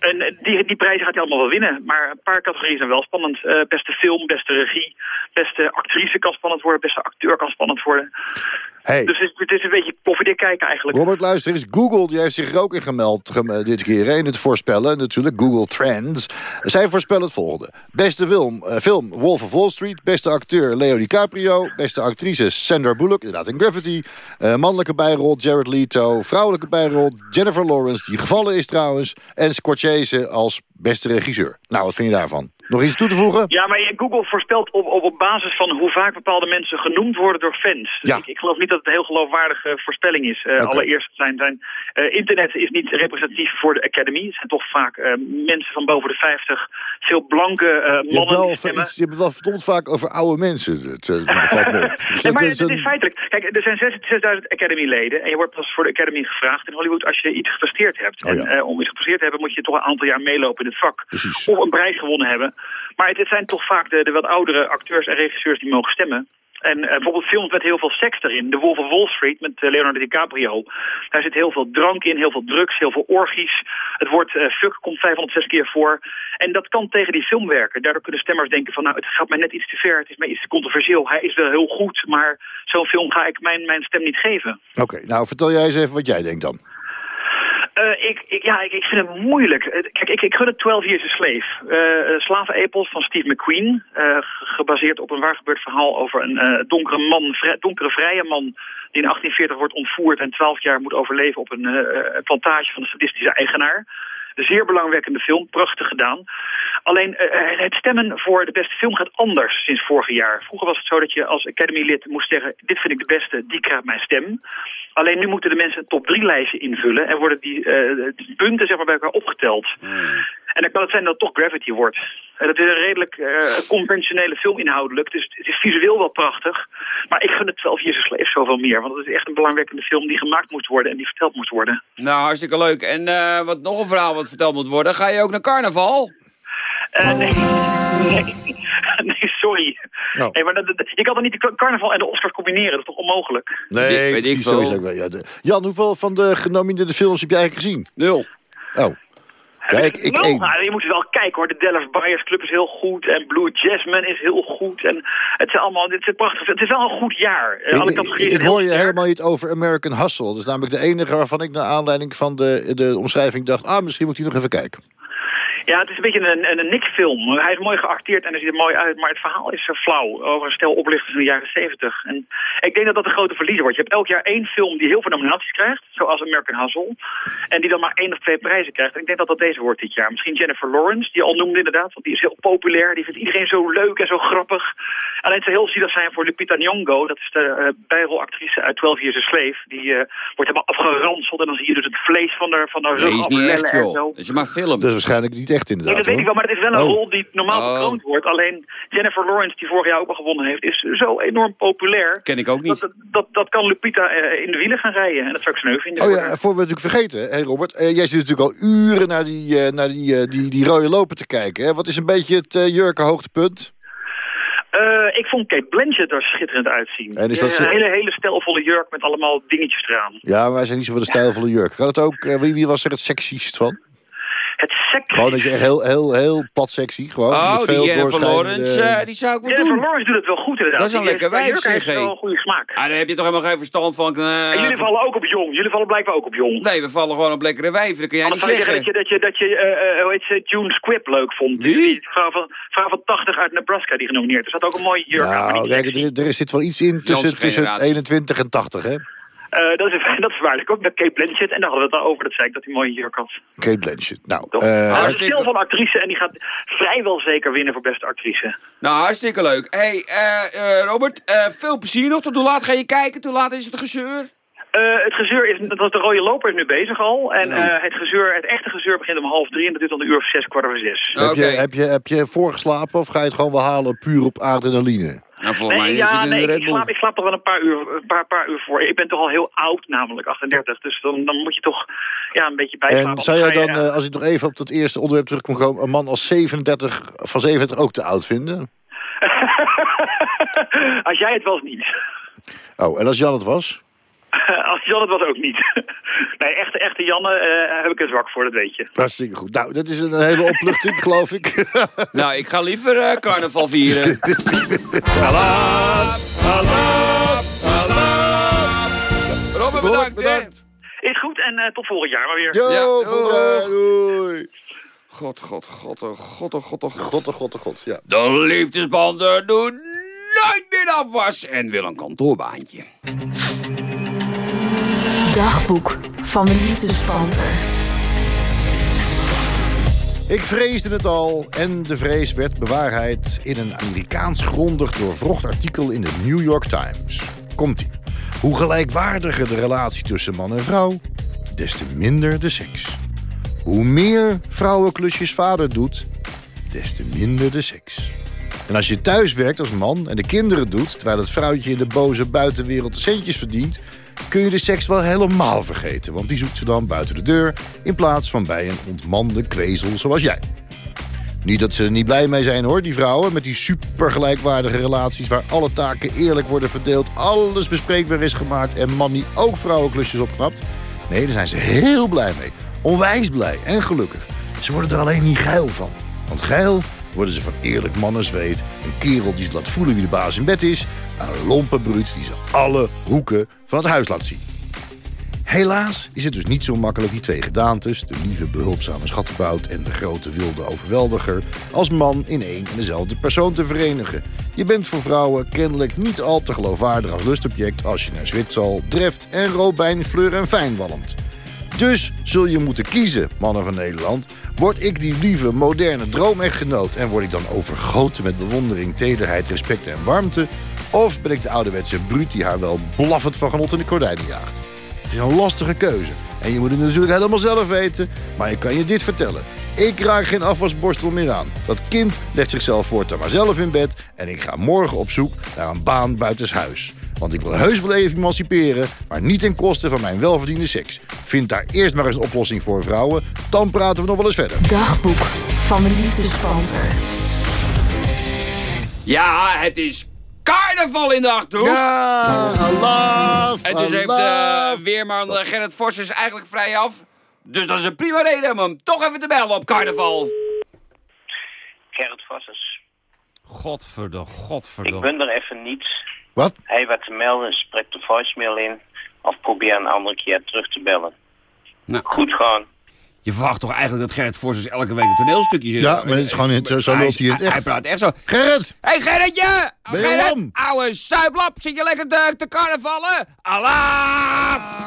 Speaker 8: En die, die prijzen gaat hij allemaal wel winnen. Maar een paar categorieën zijn wel spannend. Beste film, beste regie, beste actrice kan spannend worden, beste acteur kan spannend worden.
Speaker 4: Hey,
Speaker 8: Dus het, het is een beetje koffiedik kijken eigenlijk.
Speaker 4: Robert, luister eens. Google die heeft zich er ook in gemeld gem- eh, dit keer. In het voorspellen natuurlijk. Google Trends. Zij voorspellen het volgende. Beste film, eh, film Wolf of Wall Street. Beste acteur Leo DiCaprio. Beste actrice Sandra Bullock. Inderdaad in Gravity. Eh, mannelijke bijrol Jared Leto. Vrouwelijke bijrol Jennifer Lawrence. Die gevallen is trouwens. En Scorsese als beste regisseur. Nou, wat vind je daarvan? Nog iets toe te voegen?
Speaker 8: Ja, maar Google voorspelt op, op, op basis van hoe vaak bepaalde mensen genoemd worden door fans. Dus
Speaker 4: Ja.
Speaker 8: ik, ik geloof niet dat het een heel geloofwaardige voorspelling is. Eh. Allereerst zijn, zijn eh, internet is niet representatief voor de Academy. Het zijn toch vaak eh, mensen van boven de 50, veel blanke eh,
Speaker 4: Je hebt,
Speaker 8: mannen
Speaker 4: wel, iets- je hebt wel verdomd vaak over oude mensen. Dat, eh, valt me. Dus
Speaker 8: Nee, maar
Speaker 4: is
Speaker 8: het
Speaker 4: een-
Speaker 8: is feitelijk. Kijk, er zijn 6 6000 Academy-leden. En je wordt pas voor de Academy gevraagd in Hollywood als je iets gepresteerd hebt.
Speaker 4: Oh ja.
Speaker 8: En eh, om iets gepresteerd te hebben moet je toch een aantal jaar meelopen het vak.
Speaker 4: Precies.
Speaker 8: Of een prijs gewonnen hebben. Maar het, het zijn toch vaak de, de wat oudere acteurs en regisseurs die mogen stemmen. En eh, bijvoorbeeld films met heel veel seks erin. The Wolf of Wall Street met eh, Leonardo DiCaprio. Daar zit heel veel drank in, heel veel drugs, heel veel orgies. Het woord eh, fuck komt 506 keer voor. En dat kan tegen die film werken. Daardoor kunnen stemmers denken van... nou, het gaat mij net iets te ver, het is mij iets te controversieel. Hij is wel heel goed, maar zo'n film ga ik mijn, mijn stem niet geven.
Speaker 4: Oké, nou vertel jij eens even wat jij denkt dan.
Speaker 8: Eh, ik, ik, ja, ik, vind het moeilijk. Eh, Kijk, ik, ik gun het 12 Years a Slave. Eh uh, Slavenepels van Steve McQueen. eh, gebaseerd op een waargebeurd verhaal over een eh, donkere man, donkere vrije man... die in 1840 wordt ontvoerd en 12 jaar moet overleven op een plantage van een sadistische eigenaar. Zeer belangwekkende film, prachtig gedaan. Alleen eh, het stemmen voor de beste film gaat anders sinds vorig jaar. Vroeger was het zo dat je als Academy-lid moest zeggen... dit vind ik de beste, die krijgt mijn stem. Alleen nu moeten de mensen een top 3 lijstje invullen... en worden die, die punten zeg maar, bij elkaar opgeteld. En dan kan het zijn dat het toch Gravity wordt. En dat is een redelijk uh, conventionele film inhoudelijk. Dus het is visueel wel prachtig. Maar ik gun het 12 Years a Slave zoveel meer. Want het is echt een belangwekkende film die gemaakt moet worden... en die verteld moet worden.
Speaker 3: Nou, hartstikke leuk. En uh, wat nog een verhaal wat verteld moet worden... ga je ook naar carnaval?
Speaker 8: Uh, nee. nee. nee, sorry.
Speaker 4: Nou.
Speaker 8: Nee, maar dat, dat, je kan toch niet de carnaval en de Oscars combineren? Dat is toch onmogelijk?
Speaker 4: Nee,
Speaker 3: weet ik
Speaker 4: wel. Ja, de- Jan, hoeveel van de genomineerde films heb jij eigenlijk gezien?
Speaker 3: Nul.
Speaker 4: Oh. Ja, ik, ik één.
Speaker 8: je moet wel kijken hoor. De Dallas Buyers Club is heel goed. En Blue Jasmine is heel goed. En het, zijn allemaal, het, is prachtig. het is wel een goed jaar. Eh, Alle
Speaker 4: Ik,
Speaker 8: categorieën
Speaker 4: ik, hoor je
Speaker 8: sterk.
Speaker 4: helemaal niet over American Hustle. Dat is namelijk de enige waarvan ik naar aanleiding van de, de omschrijving dacht... ah, misschien moet die nog even kijken.
Speaker 8: Ja, het is een beetje een, een, Nick-film. Hij is mooi geacteerd en hij ziet er mooi uit, maar het verhaal is flauw. Over een stel oplichters in de jaren zeventig. En ik denk dat dat een grote verliezer wordt. Je hebt elk jaar één film die heel veel nominaties krijgt, zoals American Hustle. En die dan maar één of twee prijzen krijgt. En ik denk dat dat deze wordt dit jaar. Misschien Jennifer Lawrence, die al noemde inderdaad, want die is heel populair. Die vindt iedereen zo leuk en zo grappig. Alleen het zou heel zielig zijn voor Lupita Nyong'o. Dat is de uh, bijrolactrice uit 12 Years a Slave. Die uh, wordt helemaal afgeranseld en dan zie je dus het vlees van haar, van haar
Speaker 3: Nee,
Speaker 8: rug
Speaker 3: is niet echt, joh.
Speaker 8: zo.
Speaker 3: Dat is maar film.
Speaker 4: Dat is waarschijnlijk niet echt
Speaker 8: Nee,
Speaker 4: inderdaad.
Speaker 8: dat weet ik wel, maar het is wel een
Speaker 4: Oh.
Speaker 8: rol die normaal
Speaker 3: Oh.
Speaker 8: bekroond wordt. Alleen Jennifer Lawrence, die vorig jaar ook al gewonnen heeft, is zo enorm populair.
Speaker 3: Ken ik ook niet.
Speaker 8: Dat, dat, dat kan Lupita eh, in de wielen gaan rijden. En dat zou ik sneu vinden.
Speaker 4: Oh ja, voor we het natuurlijk vergeten, hè, Robert. eh, jij zit natuurlijk al uren naar die, eh, naar die, eh, die, die rode lopen te kijken. Hè? Wat is een beetje het uh, jurken hoogtepunt?
Speaker 8: Uh, ik vond Kate Blanchett er schitterend uitzien.
Speaker 4: En is dat
Speaker 8: een hele, hele stijlvolle jurk met allemaal dingetjes eraan.
Speaker 4: Ja, maar wij zijn niet zo van de stijlvolle jurk. Gaat het ook, uh, wie, wie was er het sexiest van?
Speaker 8: Sexy.
Speaker 4: Gewoon dat je echt heel, heel, heel plat sexy. Gewoon,
Speaker 3: Oh,
Speaker 4: met
Speaker 3: die
Speaker 4: veel
Speaker 3: Jennifer Lawrence, uh, die zou ik wel
Speaker 8: Jennifer
Speaker 3: doen.
Speaker 8: Lawrence doet het wel goed inderdaad.
Speaker 3: Dat is een lekker wijf,
Speaker 8: jurk heeft
Speaker 3: zeg,
Speaker 8: wel een goede smaak.
Speaker 3: Ah, daar heb je toch helemaal geen verstand van. eh,
Speaker 8: en jullie vallen ook op jong. Jullie vallen blijkbaar ook op jong.
Speaker 3: Nee, we vallen gewoon op lekkere wijven. Dat kun jij niet
Speaker 8: Anders
Speaker 3: zeggen.
Speaker 8: dat je, dat je, dat je uh, hoe heet ze, June Squibb leuk vond.
Speaker 3: Wie?
Speaker 8: Die vrouw van, vrouw van 80 uit Nebraska die genomineerd is. Dat had ook een mooie jurk aan, maar
Speaker 4: Nou,
Speaker 8: niet
Speaker 4: kijk, er, er zit wel iets in tussen, tussen
Speaker 3: generatie.
Speaker 4: 21 en 80, hè?
Speaker 8: Uh, dat, is, dat is waarlijk ook met Kate Blanchett. En daar hadden we het al over. Dat zei ik dat hij mooie jurk had.
Speaker 4: Kate Blanchett. Nou, eh,
Speaker 8: is een
Speaker 3: hartstikke-
Speaker 8: stil van actrice en die gaat vrijwel zeker winnen voor beste actrice.
Speaker 3: Nou, hartstikke leuk. hey, eh, eh, Robert, eh, veel plezier nog. Tot hoe laat ga je kijken? Hoe laat is het gezeur?
Speaker 8: Uh, het gezeur is, dat was de rode loper is nu bezig al. En
Speaker 3: Ja.
Speaker 8: uh, het, gezeur, het echte gezeur begint om half drie en dat duurt dan een uur of zes, kwart over zes.
Speaker 4: heb, je,
Speaker 3: Oké.
Speaker 4: heb, je, heb je voorgeslapen of ga je het gewoon wel halen puur op adrenaline?
Speaker 3: Nou, mij
Speaker 8: Nee,
Speaker 3: is het
Speaker 8: ja, nee,
Speaker 3: Red
Speaker 8: ik
Speaker 3: Bull.
Speaker 8: slaap, ik slaap toch wel een paar uur, een paar, paar uur voor. Ik ben toch al heel oud, namelijk 38. Dus dan, dan moet je toch ja, een beetje bijslapen.
Speaker 4: En zou jij dan, eh, als ik nog even op dat eerste onderwerp terug kon komen... een man als 37, van 37 ook te oud vinden?
Speaker 8: als jij het was, niet.
Speaker 4: Oh, en als Jan het was?
Speaker 8: als Jan het was ook niet. nee, echte, echte Janne uh, heb ik een zwak voor, dat weet je.
Speaker 4: Hartstikke goed. Nou, dat is een hele opluchting, geloof ik.
Speaker 3: Nou, ik ga liever eh, carnaval vieren. Robert, bedankt,
Speaker 4: bedankt.
Speaker 8: Is goed en uh, tot volgend jaar maar weer.
Speaker 4: Yo,
Speaker 3: Ja,
Speaker 4: doei.
Speaker 3: God, god, god, oh god, oh god, oh god.
Speaker 4: God, oh god, oh god, ja.
Speaker 3: De liefdesbanden doen nooit meer afwas en wil een kantoorbaantje.
Speaker 9: Dagboek van de liefdespanter.
Speaker 4: Ik vreesde het al en de vrees werd bewaarheid in een Amerikaans grondig doorvrocht artikel in de New York Times. Komt-ie. Hoe gelijkwaardiger de relatie tussen man en vrouw, des te minder de seks. Hoe meer vrouwenklusjes vader doet, des te minder de seks. En als je thuis werkt als man en de kinderen doet... terwijl het vrouwtje in de boze buitenwereld de centjes verdient... kun je de seks wel helemaal vergeten. Want die zoekt ze dan buiten de deur... in plaats van bij een ontmande kwezel zoals jij. Niet dat ze er niet blij mee zijn hoor, die vrouwen... met die super gelijkwaardige relaties... waar alle taken eerlijk worden verdeeld... alles bespreekbaar is gemaakt... en man die ook vrouwenklusjes opknapt. Nee, daar zijn ze heel blij mee. Onwijs blij en gelukkig. Ze worden er alleen niet geil van. Want geil worden ze van eerlijk mannenzweet. Een kerel die ze laat voelen wie de baas in bed is. Een lompe bruut die ze alle hoeken van het huis laat zien. Helaas is het dus niet zo makkelijk die twee gedaantes... de lieve behulpzame schattenbout en de grote wilde overweldiger... als man in één en dezelfde persoon te verenigen. Je bent voor vrouwen kennelijk niet al te geloofwaardig als lustobject... als je naar Zwitsal, Dreft en Robijn, Fleur en Fijn walmt. Dus zul je moeten kiezen, mannen van Nederland. Word ik die lieve, moderne droomechtgenoot... en word ik dan overgoten met bewondering, tederheid, respect en warmte... of ben ik de ouderwetse bruut die haar wel blaffend van genot in de gordijnen jaagt? Het is een lastige keuze. En je moet het natuurlijk helemaal zelf weten. Maar ik kan je dit vertellen. Ik raak geen afwasborstel meer aan. Dat kind legt zichzelf voortaan maar zelf in bed. En ik ga morgen op zoek naar een baan buitenshuis. Want ik wil heus wel even emanciperen, maar niet ten koste van mijn welverdiende seks. Vind daar eerst maar eens een oplossing voor vrouwen. Dan praten we nog wel eens verder.
Speaker 9: Dagboek van de liefdespanter.
Speaker 3: Ja, het is carnaval in de Achterhoek.
Speaker 4: Ja, Allah,
Speaker 3: En dus heeft de weerman eh, Gerrit Vossers eigenlijk vrij af. Dus dat is een prima reden om hem toch even te bellen op carnaval.
Speaker 6: Gerrit Vassers.
Speaker 3: Godverdomme,
Speaker 6: Ik
Speaker 3: godverdomme.
Speaker 6: ben er even niet.
Speaker 4: Wat?
Speaker 6: Hij wat te melden, spreek de voicemail in. Of probeer een andere keer terug te bellen.
Speaker 3: Nou.
Speaker 6: Goed gewoon.
Speaker 3: Je verwacht toch eigenlijk dat Gerrit Vossers elke week een toneelstukje zit?
Speaker 4: Ja, maar het is gewoon niet- zo- zo loopt hij het echt.
Speaker 3: Hij praat echt zo.
Speaker 4: Gerrit!
Speaker 3: Hé hey Gerritje!
Speaker 4: Ben je
Speaker 3: Gerrit,
Speaker 4: lam?
Speaker 3: ouwe suiplap, zit je lekker te, te carnavallen? Allah!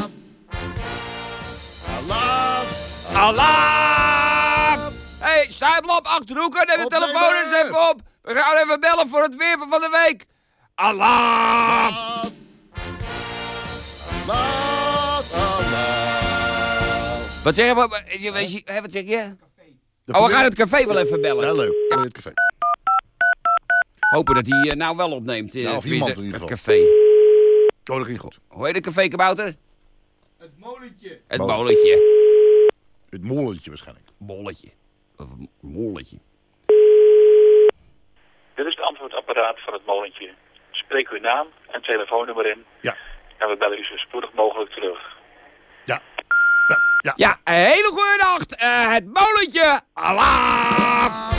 Speaker 3: Allah! Hé, hey, suiplap, achterhoeken, neem de telefoon eens even op. We gaan even bellen voor het weer van de week. Allah!
Speaker 4: Laat Allah.
Speaker 3: Wat zeg je? Wat, je- weet je- hè, wat zeg je? Oh, we gaan het café wel even bellen.
Speaker 4: Ja, leuk. Ja. Het café.
Speaker 3: Hopen dat hij eh, nou wel opneemt. eh,
Speaker 4: Ja, of
Speaker 3: tenminste,
Speaker 4: iemand in ieder
Speaker 3: Het café.
Speaker 4: Oh, dat ging goed.
Speaker 3: Hoe heet het café, kabouter? Het molentje. Het
Speaker 4: Molen.
Speaker 3: molentje.
Speaker 4: Het molentje waarschijnlijk.
Speaker 3: Bolletje. Of een molletje.
Speaker 10: Dit is het antwoordapparaat van het molentje. Spreek uw naam en telefoonnummer in.
Speaker 4: Ja.
Speaker 10: En we bellen u zo spoedig mogelijk terug.
Speaker 4: Ja. Ja. Ja.
Speaker 3: Ja, een hele goede nacht. Eh, het molentje. Allah.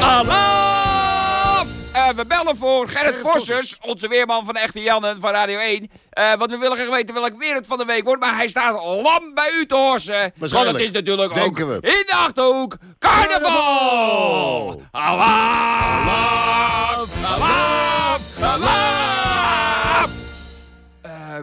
Speaker 4: Allah!
Speaker 3: Eh, we bellen voor Gerrit Vossers, onze weerman van Echte Jannen van Radio 1. Eh, want we willen graag weten welk weer het van de week wordt. Maar hij staat lam bij u te horsen. Want het is natuurlijk
Speaker 4: Denken
Speaker 3: ook
Speaker 4: we.
Speaker 3: in de Achterhoek carnaval. Allah! Allah! Allah!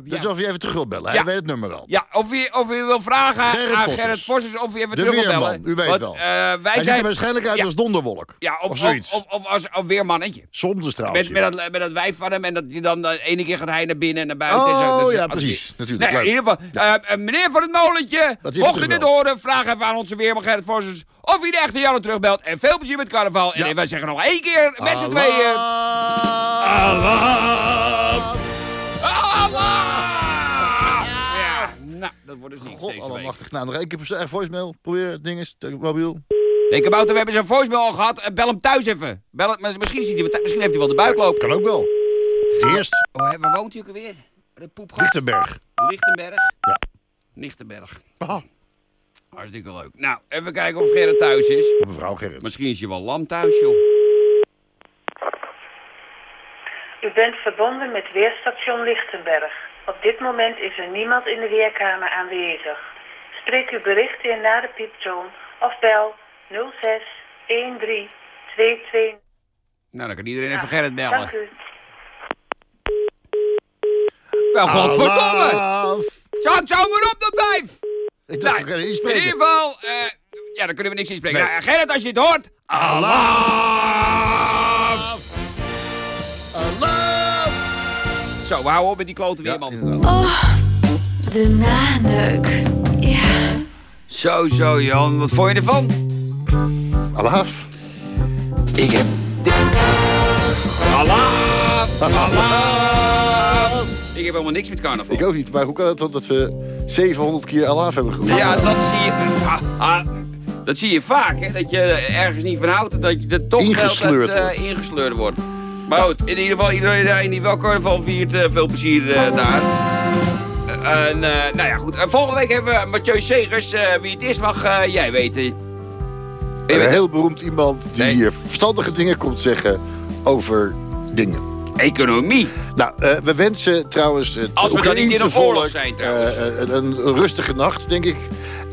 Speaker 3: Eh.
Speaker 4: Dus of je even terug wilt bellen.
Speaker 3: Ja.
Speaker 4: Hij weet het nummer al.
Speaker 3: Ja, of u, of u wil vragen
Speaker 4: Gerrit
Speaker 3: aan. Gerrit Vossers of u even
Speaker 4: De
Speaker 3: terug wil
Speaker 4: weerman,
Speaker 3: bellen.
Speaker 4: u weet
Speaker 3: Want,
Speaker 4: wel.
Speaker 3: eh, wij
Speaker 4: Hij ziet
Speaker 3: zijn...
Speaker 4: er waarschijnlijk uit als donderwolk.
Speaker 3: Ja, of,
Speaker 4: of zoiets.
Speaker 3: Of, of, als een weermannetje.
Speaker 4: Zonnestraaltje.
Speaker 3: Met, met, dat, met dat wijf van hem en dat je dan de ene keer gaat hij naar binnen en naar buiten.
Speaker 4: Oh, ja, precies.
Speaker 3: je-
Speaker 4: Natuurlijk.
Speaker 3: Nee, in ieder geval, eh, eh, meneer van het molentje, mocht u dit horen, vraag even aan onze weerman Gerrit Vossers of hij de echte Janne terugbelt. En veel plezier met carnaval.
Speaker 4: Ja.
Speaker 3: En wij zeggen nog één keer met z'n tweeën. Allah! Wordt dus niks
Speaker 4: God
Speaker 3: deze week.
Speaker 4: allemachtig. Nou, nog één keer per eigen voicemail. Probeer het ding eens. de Mobiel.
Speaker 3: Nee, Kabouter, we hebben zijn voicemail al gehad. Eh, Bel hem thuis even. Bel het, misschien, ziet hij, misschien heeft hij wel de buikloop.
Speaker 4: Kan ook wel. Het eerst.
Speaker 3: Oh, hè, waar woont hij ook alweer? De poepgat.
Speaker 4: Lichtenberg.
Speaker 3: Lichtenberg?
Speaker 4: Ja.
Speaker 3: Lichtenberg.
Speaker 4: Aha.
Speaker 3: Hartstikke leuk. Nou, even kijken of Gerrit thuis is.
Speaker 4: Mevrouw Gerrit.
Speaker 3: Misschien is hij wel lam thuis, joh.
Speaker 11: U bent verbonden met Weerstation Lichtenberg. Op dit moment is er niemand in de weerkamer aanwezig. Spreek uw bericht in na de pieptoon of bel 06 13 22.
Speaker 3: Nou, dan kan iedereen even Gerrit bellen.
Speaker 11: Dank u.
Speaker 3: Wel, godverdomme!
Speaker 4: Allah.
Speaker 3: Zo, zo maar op dat wijf!
Speaker 4: Ik dacht,
Speaker 3: Nou, in ieder geval, eh, ja, daar kunnen we niks inspreken.
Speaker 4: Nee.
Speaker 3: Nou, Gerrit, als je het hoort... Allah! Zo, we houden op met die klote
Speaker 4: Ja,
Speaker 3: weerman.
Speaker 4: inderdaad.
Speaker 9: Oh, de naneuk. Ja.
Speaker 3: Zo, zo, Jan. Wat vond je ervan?
Speaker 4: Allah.
Speaker 3: Ik heb... Allah! Ik heb helemaal niks met carnaval.
Speaker 4: Ik ook niet. Maar hoe kan het dan dat we 700 keer Allah hebben geroepen?
Speaker 3: Ja, dat zie je... Ah, ah, dat zie je vaak, hè. Dat je ergens niet van houdt en dat je er toch
Speaker 4: Ingesleurd
Speaker 3: tijd, eh,
Speaker 4: wordt.
Speaker 3: ingesleurd wordt. Maar goed, in ieder geval, iedereen die wel carnaval viert, eh, veel plezier eh, daar. Eh, en, nou ja, goed. Volgende week hebben we Mathieu Segers. Wie het is mag jij weten.
Speaker 4: Een heel beroemd iemand die
Speaker 3: Nee.
Speaker 4: verstandige dingen komt zeggen over dingen.
Speaker 3: Economie.
Speaker 4: Nou, we wensen trouwens het
Speaker 3: Als we dan niet in een oorlog zijn, trouwens.
Speaker 4: een rustige nacht, denk ik.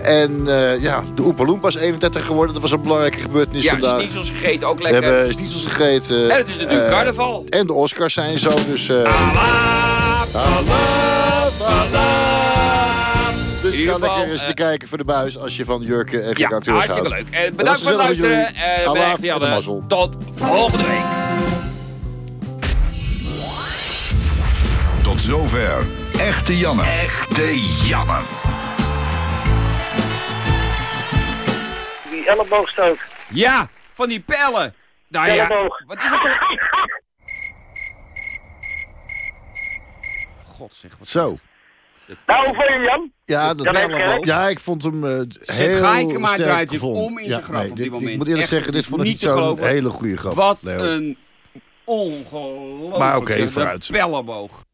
Speaker 4: En eh, ja, de Oompa Loompa is 31 geworden. Dat was een belangrijke gebeurtenis
Speaker 3: Ja,
Speaker 4: vandaag.
Speaker 3: schnitzels gegeten, ook
Speaker 4: we
Speaker 3: lekker.
Speaker 4: hebben schnitzels gegeten.
Speaker 3: En het is natuurlijk
Speaker 4: Eh,
Speaker 3: carnaval.
Speaker 4: En de Oscars zijn zo, dus... eh!
Speaker 3: Allah!
Speaker 4: Dus ga lekker eens te kijken voor de buis als je van jurken en
Speaker 3: Ja,
Speaker 4: acteurs
Speaker 3: hartstikke
Speaker 4: houdt.
Speaker 3: leuk. En bedankt voor het luisteren. Eh,
Speaker 4: en de
Speaker 3: Janne.
Speaker 4: mazzel.
Speaker 3: Tot volgende week.
Speaker 2: Tot zover. Echte Janne. Echte Janne.
Speaker 6: Die elleboogstoot.
Speaker 3: Ja, van die pellen. Nou ja, wat is dat toch? God zeg, wat
Speaker 4: Zo.
Speaker 6: Nou, hoe vond je hem, Jan?
Speaker 4: Ja, dat,
Speaker 6: Heemskerk?
Speaker 4: ja, ik vond hem uh, heel
Speaker 3: Gaikema
Speaker 4: sterk
Speaker 3: draait zich
Speaker 4: gevonden.
Speaker 3: om in zijn graf op dit moment.
Speaker 4: Ik moet eerlijk
Speaker 3: Echt,
Speaker 4: zeggen, dit vond ik
Speaker 3: niet
Speaker 4: zo'n
Speaker 3: geloven.
Speaker 4: hele goede grap.
Speaker 3: Wat
Speaker 4: Leo.
Speaker 3: een ongelooflijk
Speaker 4: Maar vooruit.
Speaker 3: pellenboog.